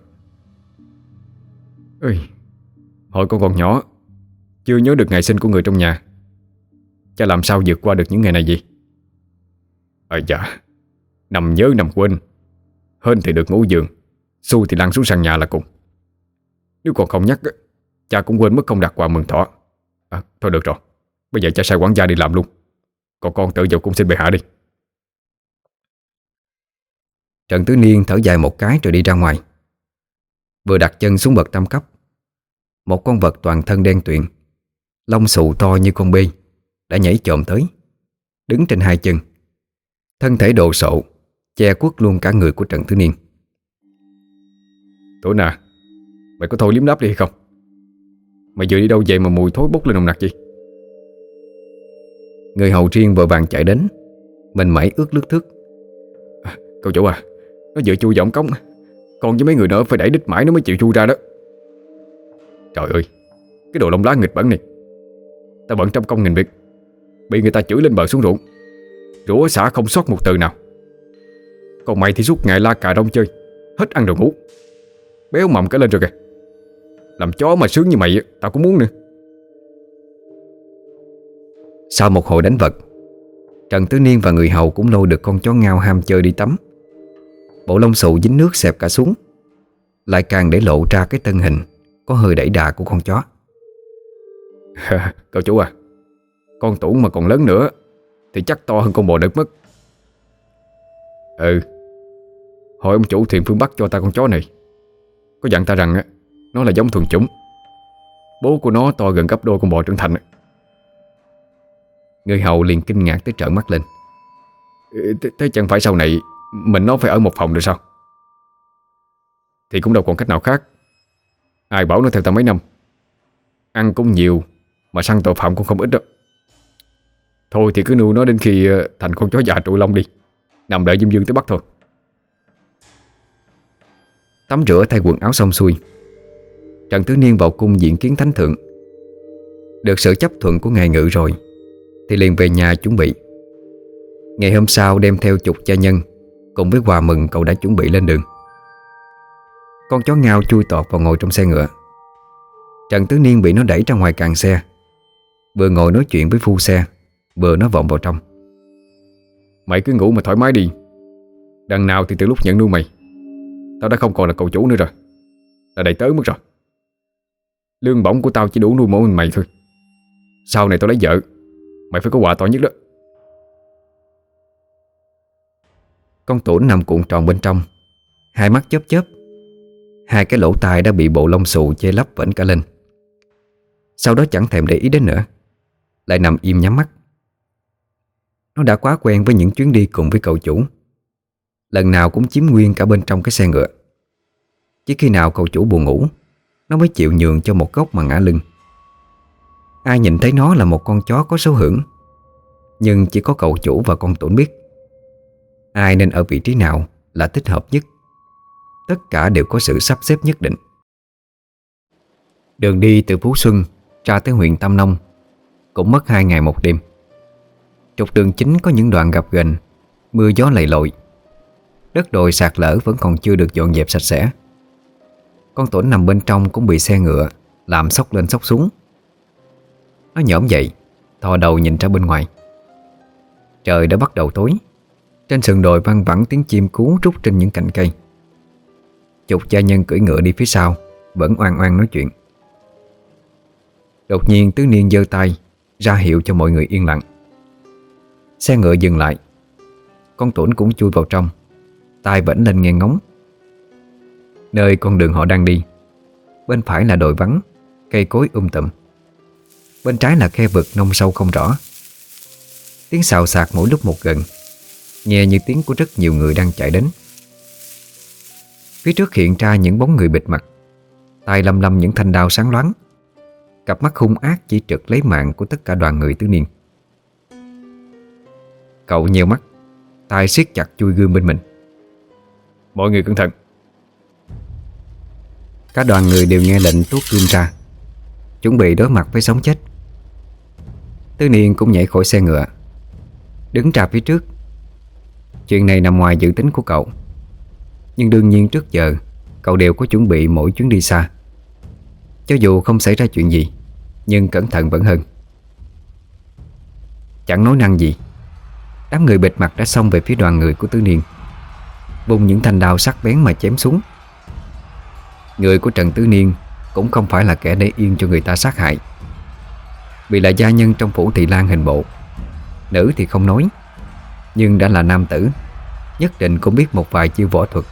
Ơi Hồi con còn nhỏ Chưa nhớ được ngày sinh của người trong nhà. Cha làm sao vượt qua được những ngày này gì Ây à dạ Nằm nhớ nằm quên Hên thì được ngủ giường xu thì lăn xuống sàn nhà là cùng. Nếu còn không nhắc Cha cũng quên mất không đặt quà mừng thọ. À, Thôi được rồi Bây giờ cha sai quản gia đi làm luôn. Còn con tự vào cũng xin bệ hạ đi. Trần Tứ Niên thở dài một cái rồi đi ra ngoài. Vừa đặt chân xuống bậc tam cấp. Một con vật toàn thân đen tuyền Lông xù to như con bê Đã nhảy trộm tới Đứng trên hai chân. Thân thể đồ sộ Che quất luôn cả người của Trần Tứ Niên. Tuổi nè Mày có thôi liếm đáp đi hay không? Mày vừa đi đâu về mà mùi thối bốc lên nồng nặc gì Người hầu riêng vội vàng chạy đến Mình mẩy ướt lướt thức à, Cậu chủ à Nó vừa chui giọng cống còn với mấy người nữa phải đẩy đít mãi nó mới chịu chui ra đó. Trời ơi, Cái đồ lông lá nghịch bẩn này. Ta bận trong công nghìn việc, Bị người ta chửi lên bờ xuống ruộng. Rủa xả không sót một từ nào. Còn mày thì suốt ngày la cà rong chơi, Hết ăn đồ ngủ. Béo mầm cả lên rồi kìa. Làm chó mà sướng như mày Tao cũng muốn nữa. Sau một hồi đánh vật, Trần Tứ Niên và người hầu cũng lôi được con chó ngao ham chơi đi tắm. Bộ lông xù dính nước xẹp cả xuống. Lại càng để lộ ra cái thân hình, Có hơi đẩy đà của con chó. Cậu chủ à Con tủng mà còn lớn nữa, Thì chắc to hơn con bò đực mất. Ừ Hỏi ông chủ thiền phương Bắc cho ta con chó này. Có dặn ta rằng Nó là giống thuần chủng. Bố của nó to gần gấp đôi con bò trưởng thành Người hầu liền kinh ngạc tới trợn mắt lên. Thế chẳng phải sau này mình nó phải ở một phòng được sao? Thì cũng đâu còn cách nào khác. Ai bảo nó theo ta mấy năm? Ăn cũng nhiều, Mà săn tội phạm cũng không ít đâu. Thôi thì cứ nuôi nó đến khi ờ, Thành con chó già trụ lông đi. Nằm đợi Diêm Dương tới bắt thôi. Tắm rửa, thay quần áo xong xuôi. Trần Tứ Niên vào cung diện kiến thánh thượng. Được sự chấp thuận của ngài ngự rồi, Thì liền về nhà chuẩn bị. Ngày hôm sau đem theo chục cha nhân Cùng với quà mừng, cậu đã chuẩn bị lên đường. Con chó ngao chui tọt vào ngồi trong xe ngựa. Trần Tứ Niên bị nó đẩy ra ngoài càng xe. Vừa ngồi nói chuyện với phu xe, Vừa nó vọng vào trong. Mày cứ ngủ mà thoải mái đi. Đằng nào thì từ lúc nhận nuôi mày. Tao đã không còn là cậu chủ nữa rồi. Là đầy tớ mất rồi. Lương bổng của tao chỉ đủ nuôi mỗi mình mày thôi. Sau này tao lấy vợ, Mày phải có quà to nhất đó. Con tủn nằm cuộn tròn bên trong. Hai mắt chớp chớp. Hai cái lỗ tai đã bị bộ lông xù che lấp vẫn cả lên. Sau đó chẳng thèm để ý đến nữa. Lại nằm im nhắm mắt. Nó đã quá quen với những chuyến đi cùng với cậu chủ. Lần nào cũng chiếm nguyên cả bên trong cái xe ngựa. Chỉ khi nào cậu chủ buồn ngủ, Nó mới chịu nhường cho một góc mà ngã lưng. Ai nhìn thấy nó là một con chó có số hưởng. Nhưng chỉ có cậu chủ và con tổn biết. Ai nên ở vị trí nào là thích hợp nhất. Tất cả đều có sự sắp xếp nhất định. Đường đi từ Phú Xuân ra tới huyện Tam Nông Cũng mất hai ngày một đêm. Trục đường chính có những đoạn gặp gần Mưa gió lầy lội. Đất đồi sạt lở vẫn còn chưa được dọn dẹp sạch sẽ. Con tổn nằm bên trong cũng bị xe ngựa Làm sóc lên sóc xuống. Nó nhõm dậy, Thò đầu nhìn ra bên ngoài. Trời đã bắt đầu tối. Trên sườn đồi văng vẳng tiếng chim cú rút trên những cành cây. Chục gia nhân cưỡi ngựa đi phía sau, Vẫn oan oan nói chuyện. Đột nhiên tứ niên giơ tay, Ra hiệu cho mọi người yên lặng. Xe ngựa dừng lại. Con tuấn cũng chui vào trong. Tay vẫn lên nghe ngóng. Nơi con đường họ đang đi, Bên phải là đồi vắng, Cây cối um tùm. Bên trái là khe vực nông sâu không rõ. Tiếng xào xạc mỗi lúc một gần. Nghe như tiếng của rất nhiều người đang chạy đến. Phía trước hiện ra những bóng người bịt mặt, tay lầm lầm những thanh đao sáng loáng. Cặp mắt hung ác chỉ trực lấy mạng của tất cả đoàn người tứ niên. Cậu nheo mắt, tay siết chặt chui gương bên mình. Mọi người cẩn thận. Cả đoàn người đều nghe lệnh tuốt gươm ra, Chuẩn bị đối mặt với sống chết. Tứ niên cũng nhảy khỏi xe ngựa, Đứng ra phía trước Chuyện này nằm ngoài dự tính của cậu. Nhưng đương nhiên trước giờ, Cậu đều có chuẩn bị mỗi chuyến đi xa. Cho dù không xảy ra chuyện gì, Nhưng cẩn thận vẫn hơn. Chẳng nói năng gì, Đám người bịt mặt đã xông về phía đoàn người của Tứ Niên. Vùng những thanh đao sắc bén mà chém xuống. Người của Trần Tứ Niên Cũng không phải là kẻ để yên cho người ta sát hại. Vì là gia nhân trong phủ thị lan hình bộ, Nữ thì không nói. Nhưng đã là nam tử. Nhất định cũng biết một vài chiêu võ thuật,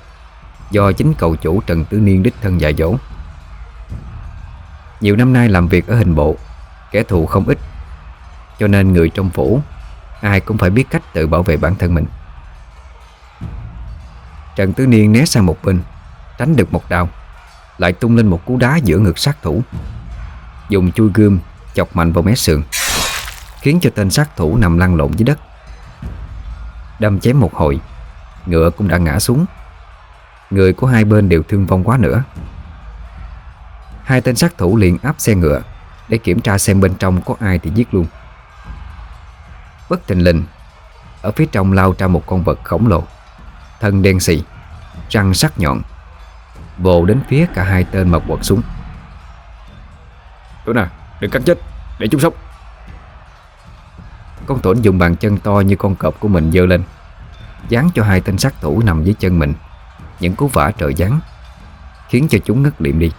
Do chính cầu chủ Trần Tứ Niên đích thân dạy dỗ. Nhiều năm nay làm việc ở hình bộ, Kẻ thù không ít, Cho nên người trong phủ, Ai cũng phải biết cách tự bảo vệ bản thân mình. Trần Tứ Niên né sang một bên, Tránh được một đao, Lại tung lên một cú đá giữa ngực sát thủ, Dùng chui gươm Chọc mạnh vào mé sườn, Khiến cho tên sát thủ nằm lăn lộn dưới đất. Đâm chém một hồi. Ngựa cũng đã ngã xuống. Người của hai bên đều thương vong quá nữa. Hai tên sát thủ liền áp xe ngựa Để kiểm tra xem bên trong có ai thì giết luôn. Bất tình lình, Ở phía trong lao ra một con vật khổng lồ, Thân đen xì, Răng sắc nhọn Vồ đến phía cả hai tên mà quật súng Tụi nè đừng cắn chết, Để chúng sống. Con tổn dùng bàn chân to như con cọp của mình dơ lên. Dán cho hai tên sát thủ nằm dưới chân mình. Những cú vả trợ dán Khiến cho chúng ngất liệm đi.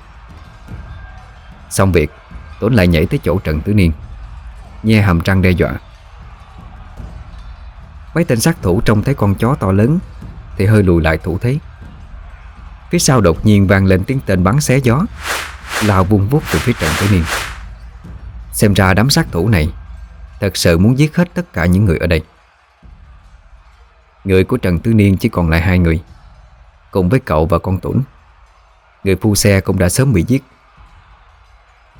Xong việc Tổn lại nhảy tới chỗ Trần Tứ Niên Nhe hàm răng đe dọa. Mấy tên sát thủ trông thấy con chó to lớn, Thì hơi lùi lại thủ thế. Phía sau đột nhiên vang lên tiếng tên bắn xé gió, Lao vung vút từ phía Trần Tứ Niên. Xem ra đám sát thủ này Thật sự muốn giết hết tất cả những người ở đây. Người của Trần Tứ Niên chỉ còn lại hai người, Cùng với cậu và con Tuấn. Người phu xe cũng đã sớm bị giết.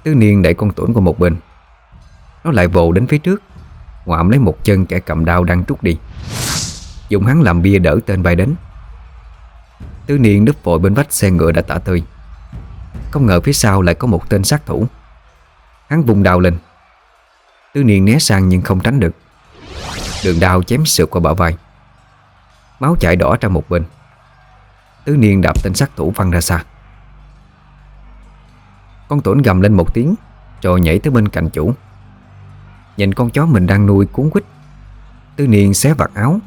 Tứ Niên đẩy con Tuấn qua một bên. Nó lại vồ đến phía trước, Ngoạm lấy một chân kẻ cầm đao đang trút đi. Dùng hắn làm bia đỡ tên bay đến. Tứ Niên đứt vội bên vách xe ngựa đã tả tơi. Không ngờ phía sau lại có một tên sát thủ. Hắn vùng đao lên. Tứ Niên né sang nhưng không tránh được. Đường đao chém sượt qua bả vai. Máu chảy đỏ ra một bên. Tứ Niên đạp tên sát thủ văng ra xa. Con tuấn gầm lên một tiếng Rồi nhảy tới bên cạnh chủ. Nhìn con chó mình đang nuôi cuốn quýt. Tứ Niên xé vạt áo,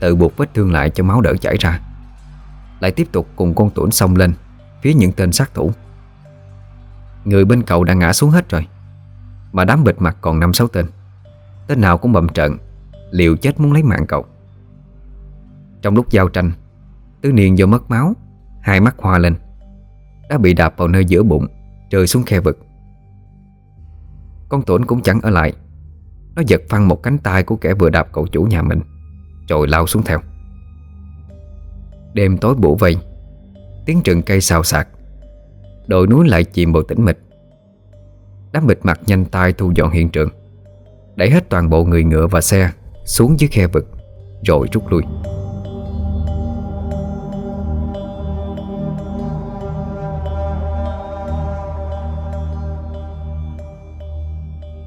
Tự buộc vết thương lại cho máu đỡ chảy ra. Lại tiếp tục cùng con tuấn xông lên, Phía những tên sát thủ. Người bên cậu đã ngã xuống hết rồi. Mà đám bịt mặt còn năm sáu tên. Tên nào cũng bậm trận Liều chết muốn lấy mạng cậu. Trong lúc giao tranh, Tứ Niên do mất máu, Hai mắt hoa lên, Đã bị đạp vào nơi giữa bụng, Rơi xuống khe vực. Con tổn cũng chẳng ở lại, Nó giật phăng một cánh tay của kẻ vừa đạp cậu chủ nhà mình, Rồi lao xuống theo. Đêm tối bủ vây, Tiếng rừng cây xào xạc, Đồi núi lại chìm vào tĩnh mịch. Đám bịt mặt nhanh tay thu dọn hiện trường. Đẩy hết toàn bộ người ngựa và xe Xuống dưới khe vực, Rồi rút lui.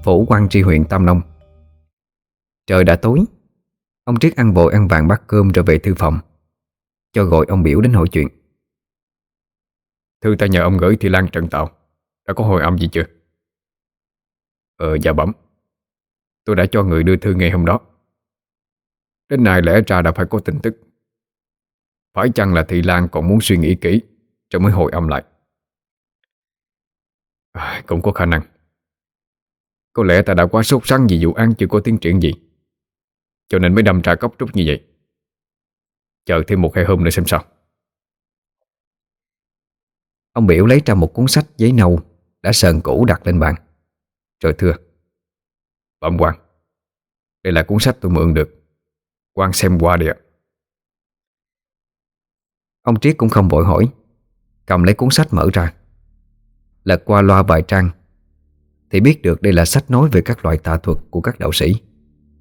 Phủ quan tri huyện Tam Nông. Trời đã tối. Ông Triết ăn vội ăn vàng bát cơm rồi về thư phòng, Cho gọi ông biểu đến hội chuyện. Thư ta nhờ ông gửi thì Lan Trần Tạo, Đã có hồi âm gì chưa? Ờ dạ bẩm. Tôi đã cho người đưa thư ngày hôm đó. Đến nay lẽ ra đã phải có tin tức. Phải chăng là Thị Lan còn muốn suy nghĩ kỹ Rồi mới hồi âm lại? À, Cũng có khả năng. Có lẽ ta đã quá sốt sắng vì vụ án chưa có tiến triển gì Cho nên mới đâm ra cốc trúc như vậy. Chờ thêm một hai hôm nữa xem sao. Ông biểu lấy ra một cuốn sách giấy nâu Đã sờn cũ đặt lên bàn. Rồi thưa. Bẩm quan Đây là cuốn sách tôi mượn được. Quan xem qua đi ạ. Ông Triết cũng không vội hỏi, Cầm lấy cuốn sách mở ra. Lật qua loa vài trang, Thì biết được đây là sách nói về các loại tà thuật của các đạo sĩ,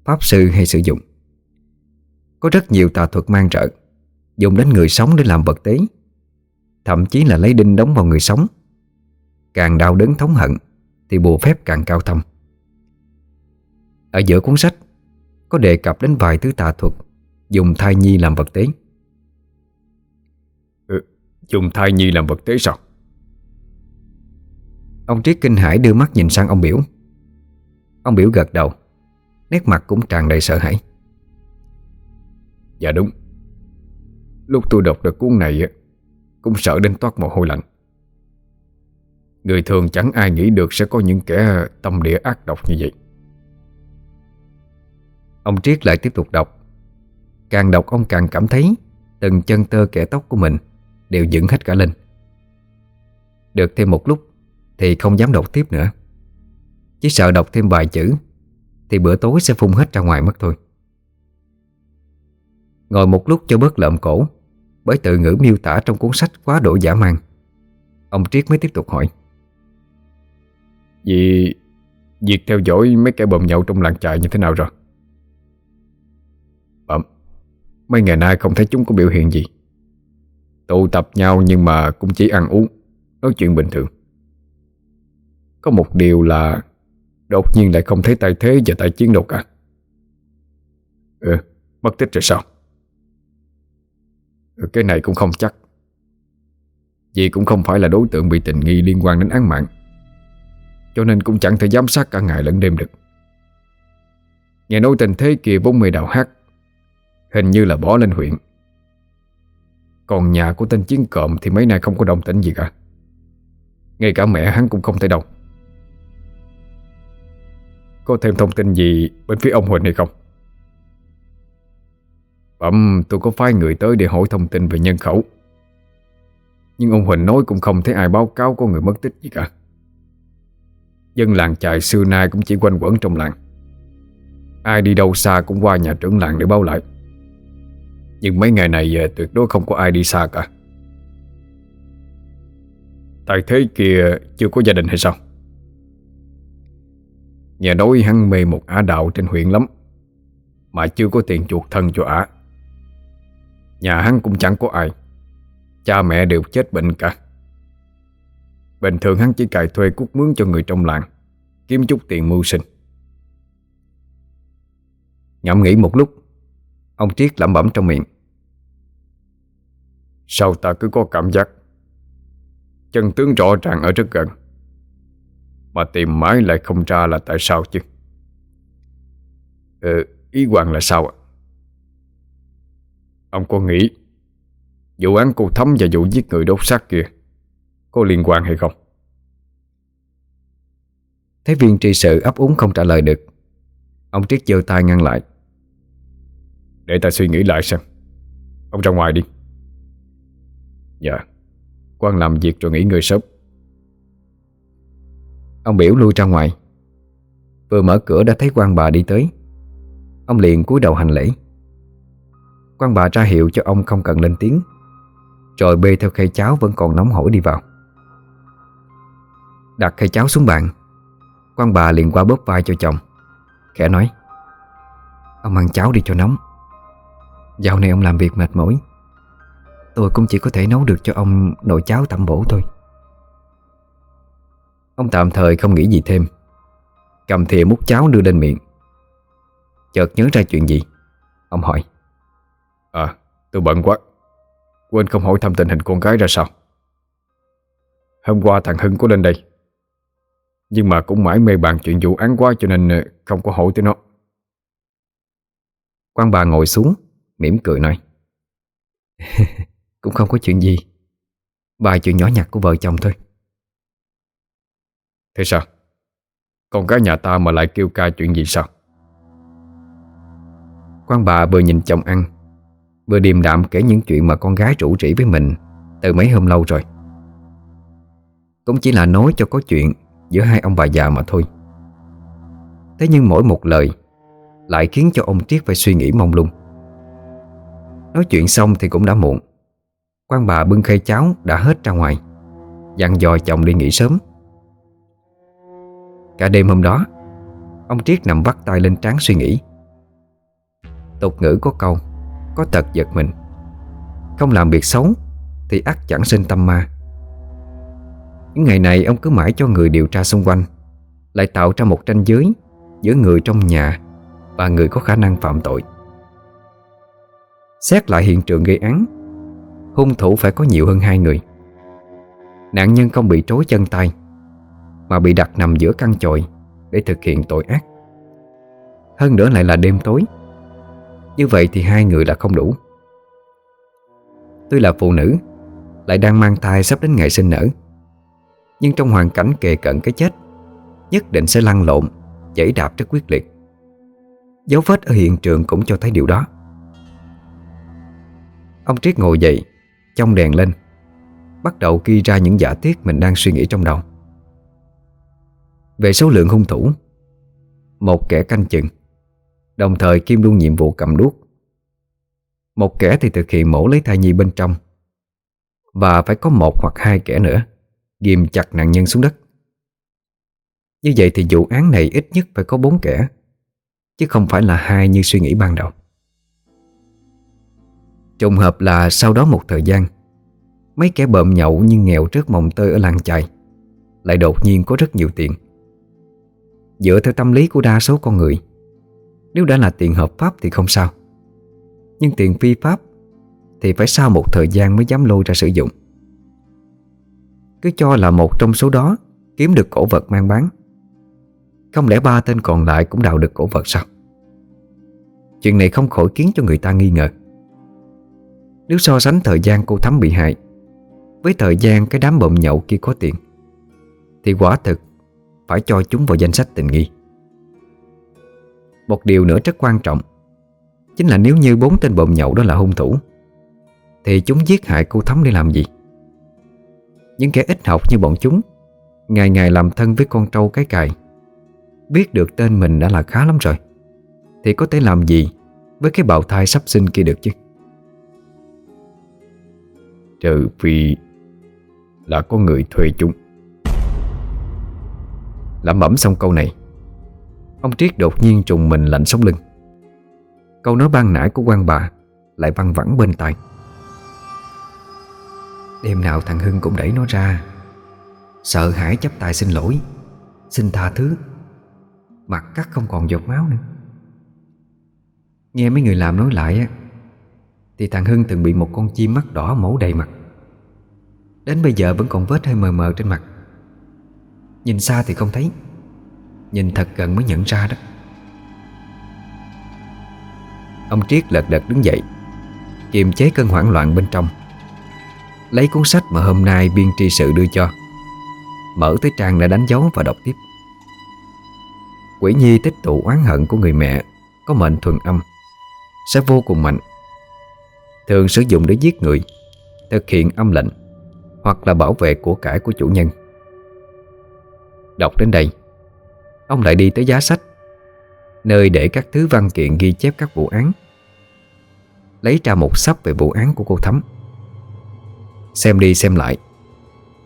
Pháp sư hay sử dụng. Có rất nhiều tà thuật mang trợ Dùng đến người sống để làm vật tế, Thậm chí là lấy đinh đóng vào người sống. Càng đau đớn thống hận thì bùa phép càng cao thâm. Ở giữa cuốn sách Có đề cập đến vài thứ tà thuật Dùng thai nhi làm vật tế. Ừ, Dùng thai nhi làm vật tế sao? Ông Triết kinh hãi đưa mắt nhìn sang ông Biểu. Ông Biểu gật đầu Nét mặt cũng tràn đầy sợ hãi. Dạ đúng. Lúc tôi đọc được cuốn này Cũng sợ đến toát mồ hôi lạnh Người thường chẳng ai nghĩ được Sẽ có những kẻ tâm địa ác độc như vậy. Ông Triết lại tiếp tục đọc. Càng đọc ông càng cảm thấy Từng chân tơ kẻ tóc của mình Đều dựng hết cả lên. Được thêm một lúc Thì không dám đọc tiếp nữa. Chỉ sợ đọc thêm vài chữ Thì bữa tối sẽ phun hết ra ngoài mất thôi. Ngồi một lúc cho bớt lợm cổ, Bởi từ ngữ miêu tả trong cuốn sách quá độ giả mang, Ông Triết mới tiếp tục hỏi. Vì Việc theo dõi mấy kẻ bầm nhậu trong làng trại như thế nào rồi? Bẩm Mấy ngày nay không thấy chúng có biểu hiện gì. Tụ tập nhau nhưng mà cũng chỉ ăn uống Nói chuyện bình thường. Có một điều là Đột nhiên lại không thấy tài thế và tài chiến đâu cả à? Ừ Mất tích rồi sao? Ừ, Cái này cũng không chắc. Vì cũng không phải là đối tượng bị tình nghi liên quan đến án mạng. Cho nên cũng chẳng thể giám sát cả ngày lẫn đêm được. Nghe nói tình thế kia vốn mê đạo hát, Hình như là bỏ lên huyện. Còn nhà của tên chiến cộm Thì mấy nay không có đồng tĩnh gì cả. Ngay cả mẹ hắn cũng không thể đâu Có thêm thông tin gì Bên phía ông Huỳnh hay không? Bẩm, tôi có phái người tới để hỏi thông tin về nhân khẩu. Nhưng ông Huỳnh nói cũng không thấy ai báo cáo có người mất tích gì cả. Dân làng chài xưa nay cũng chỉ quanh quẩn trong làng. Ai đi đâu xa cũng qua nhà trưởng làng để báo lại. Nhưng mấy ngày này ờ, tuyệt đối không có ai đi xa cả. Tại thế kia chưa có gia đình hay sao? Nhà nói hắn mê một ả đạo trên huyện lắm Mà chưa có tiền chuột thân cho ả. Nhà hắn cũng chẳng có ai Cha mẹ đều chết bệnh cả. Bình thường hắn chỉ cài thuê cút mướn cho người trong làng Kiếm chút tiền mưu sinh. Ngẫm nghĩ một lúc Ông Triết lẩm bẩm trong miệng. Sao ta cứ có cảm giác Chân tướng rõ ràng ở rất gần Mà tìm mãi lại không ra là tại sao chứ? Ừ, ý Hoàng là sao ạ? Ông có nghĩ Vụ án cô Thấm và vụ giết người đốt xác kia có liên quan hay không? Thấy viên tri sự ấp úng không trả lời được. Ông Triết giơ tay ngăn lại. Để ta suy nghĩ lại xem. Ông ra ngoài đi. Dạ. Quan làm việc rồi nghỉ ngơi sớm. Ông biểu lui ra ngoài. Vừa mở cửa đã thấy quan bà đi tới. Ông liền cúi đầu hành lễ. Quan bà ra hiệu cho ông không cần lên tiếng. Rồi bê theo khay cháo vẫn còn nóng hổi đi vào Đặt khay cháo xuống bàn. Quan bà liền qua bóp vai cho chồng, Khẽ nói, Ông ăn cháo đi cho nóng. Dạo này ông làm việc mệt mỏi. Tôi cũng chỉ có thể nấu được cho ông nồi cháo tạm bổ thôi. Ông tạm thời không nghĩ gì thêm. Cầm thìa múc cháo đưa lên miệng. Chợt nhớ ra chuyện gì? Ông hỏi À tôi bận quá. Quên không hỏi thăm tình hình con gái ra sao. Hôm qua thằng Hưng có lên đây. Nhưng mà cũng mãi mê bàn chuyện vụ án quá Cho nên ờ, không có hỏi tới nó. Quan bà ngồi xuống, mỉm cười nói, Cũng không có chuyện gì bài chuyện nhỏ nhặt của vợ chồng thôi. Thế sao? Con gái nhà ta mà lại kêu ca chuyện gì sao? Quan bà vừa nhìn chồng ăn Vừa điềm đạm kể những chuyện mà con gái rủ rỉ với mình Từ mấy hôm lâu rồi. Cũng chỉ là nói cho có chuyện Giữa hai ông bà già mà thôi. Thế nhưng mỗi một lời Lại khiến cho ông Triết phải suy nghĩ mong lung. Nói chuyện xong thì cũng đã muộn. Quan bà bưng khay cháo đã hết ra ngoài, Dặn dò chồng đi nghỉ sớm. Cả đêm hôm đó, Ông Triết nằm vắt tay lên trán suy nghĩ. Tục ngữ có câu, Có tật giật mình. Không làm việc xấu Thì ắt chẳng sinh tâm ma. Những ngày này ông cứ mãi cho người điều tra xung quanh, Lại tạo ra một tranh giới Giữa người trong nhà Và người có khả năng phạm tội. Xét lại hiện trường gây án, Hung thủ phải có nhiều hơn hai người. Nạn nhân không bị trối chân tay, Mà bị đặt nằm giữa căn chòi Để thực hiện tội ác. Hơn nữa lại là đêm tối. Như vậy thì hai người là không đủ. Tuy là phụ nữ, Lại đang mang thai sắp đến ngày sinh nở. Nhưng trong hoàn cảnh kề cận cái chết, Nhất định sẽ lăn lộn, Chảy đạp rất quyết liệt. Dấu vết ở hiện trường cũng cho thấy điều đó. Ông Triết ngồi dậy, Trong đèn lên, Bắt đầu ghi ra những giả thiết mình đang suy nghĩ trong đầu. Về số lượng hung thủ, Một kẻ canh chừng, Đồng thời Kim luôn nhiệm vụ cầm đuốc. Một kẻ thì thực hiện mổ lấy thai nhi bên trong, Và phải có một hoặc hai kẻ nữa. Ghim chặt nạn nhân xuống đất. Như vậy thì vụ án này ít nhất phải có bốn kẻ, Chứ không phải là hai như suy nghĩ ban đầu. Trùng hợp là sau đó một thời gian, Mấy kẻ bợm nhậu nhưng nghèo trước mồng tơi ở làng chài, Lại đột nhiên có rất nhiều tiền. Dựa theo tâm lý của đa số con người, Nếu đã là tiền hợp pháp thì không sao. Nhưng tiền phi pháp Thì phải sau một thời gian mới dám lôi ra sử dụng. Cứ cho là một trong số đó Kiếm được cổ vật mang bán. Không lẽ ba tên còn lại cũng đào được cổ vật sao? Chuyện này không khỏi khiến cho người ta nghi ngờ. Nếu so sánh thời gian cô Thắm bị hại với thời gian cái đám bộm nhậu kia có tiền, Thì quả thực Phải cho chúng vào danh sách tình nghi. Một điều nữa rất quan trọng, Chính là nếu như bốn tên bộm nhậu đó là hung thủ, Thì chúng giết hại cô Thắm để làm gì? Những kẻ ít học như bọn chúng. Ngày ngày làm thân với con trâu cái cài. Biết được tên mình đã là khá lắm rồi. Thì có thể làm gì Với cái bào thai sắp sinh kia được chứ? Trừ phi là có người thuê chúng. Lẩm bẩm xong câu này, Ông Triết đột nhiên trùng mình lạnh sống lưng. Câu nói ban nãy của quan bà Lại văng vẳng bên tai. Đêm nào thằng Hưng cũng đẩy nó ra. Sợ hãi chấp tay xin lỗi, Xin tha thứ. Mặt cắt không còn giọt máu nữa. Nghe mấy người làm nói lại á, Thì thằng Hưng từng bị một con chim mắt đỏ mổ đầy mặt. Đến bây giờ vẫn còn vết hơi mờ mờ trên mặt. Nhìn xa thì không thấy, Nhìn thật gần mới nhận ra đó. Ông Triết lật đật đứng dậy, Kiềm chế cơn hoảng loạn bên trong. Lấy cuốn sách mà hôm nay biên tri sự đưa cho. Mở tới trang đã đánh dấu và đọc tiếp. Quỷ nhi tích tụ oán hận của người mẹ, Có mệnh thuần âm, Sẽ vô cùng mạnh. Thường sử dụng để giết người, Thực hiện âm lệnh, hoặc là bảo vệ của cải của chủ nhân. Đọc đến đây, Ông lại đi tới giá sách, Nơi để các thứ văn kiện ghi chép các vụ án. Lấy ra một sắp về vụ án của cô Thắm. Xem đi xem lại.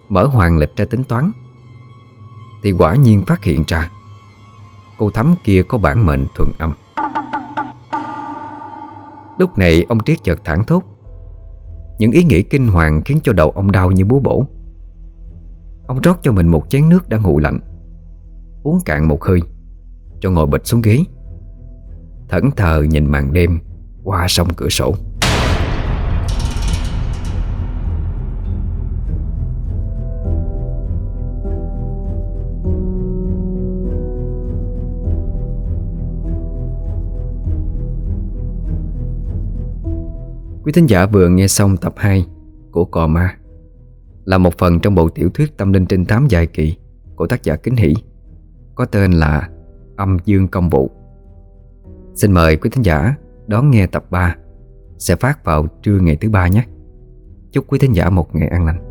Mở hoàng lịch ra tính toán. Thì quả nhiên phát hiện ra, Cô Thắm kia có bản mệnh thuận âm. Lúc này ông Triết chợt thẳng thốt. Những ý nghĩ kinh hoàng khiến cho đầu ông đau như búa bổ. Ông rót cho mình một chén nước đã nguội lạnh. Uống cạn một hơi, Cho ngồi bịch xuống ghế. Thẫn thờ nhìn màn đêm Qua sông cửa sổ. Quý thính giả vừa nghe xong tập 2 của Cò Ma, Là một phần trong bộ tiểu thuyết tâm linh trinh thám dài kỳ của tác giả Kính Hỷ, Có tên là Âm Dương Công Vụ. Xin mời quý thính giả đón nghe tập 3 Sẽ phát vào trưa ngày thứ ba nhé. Chúc quý thính giả một ngày an lành.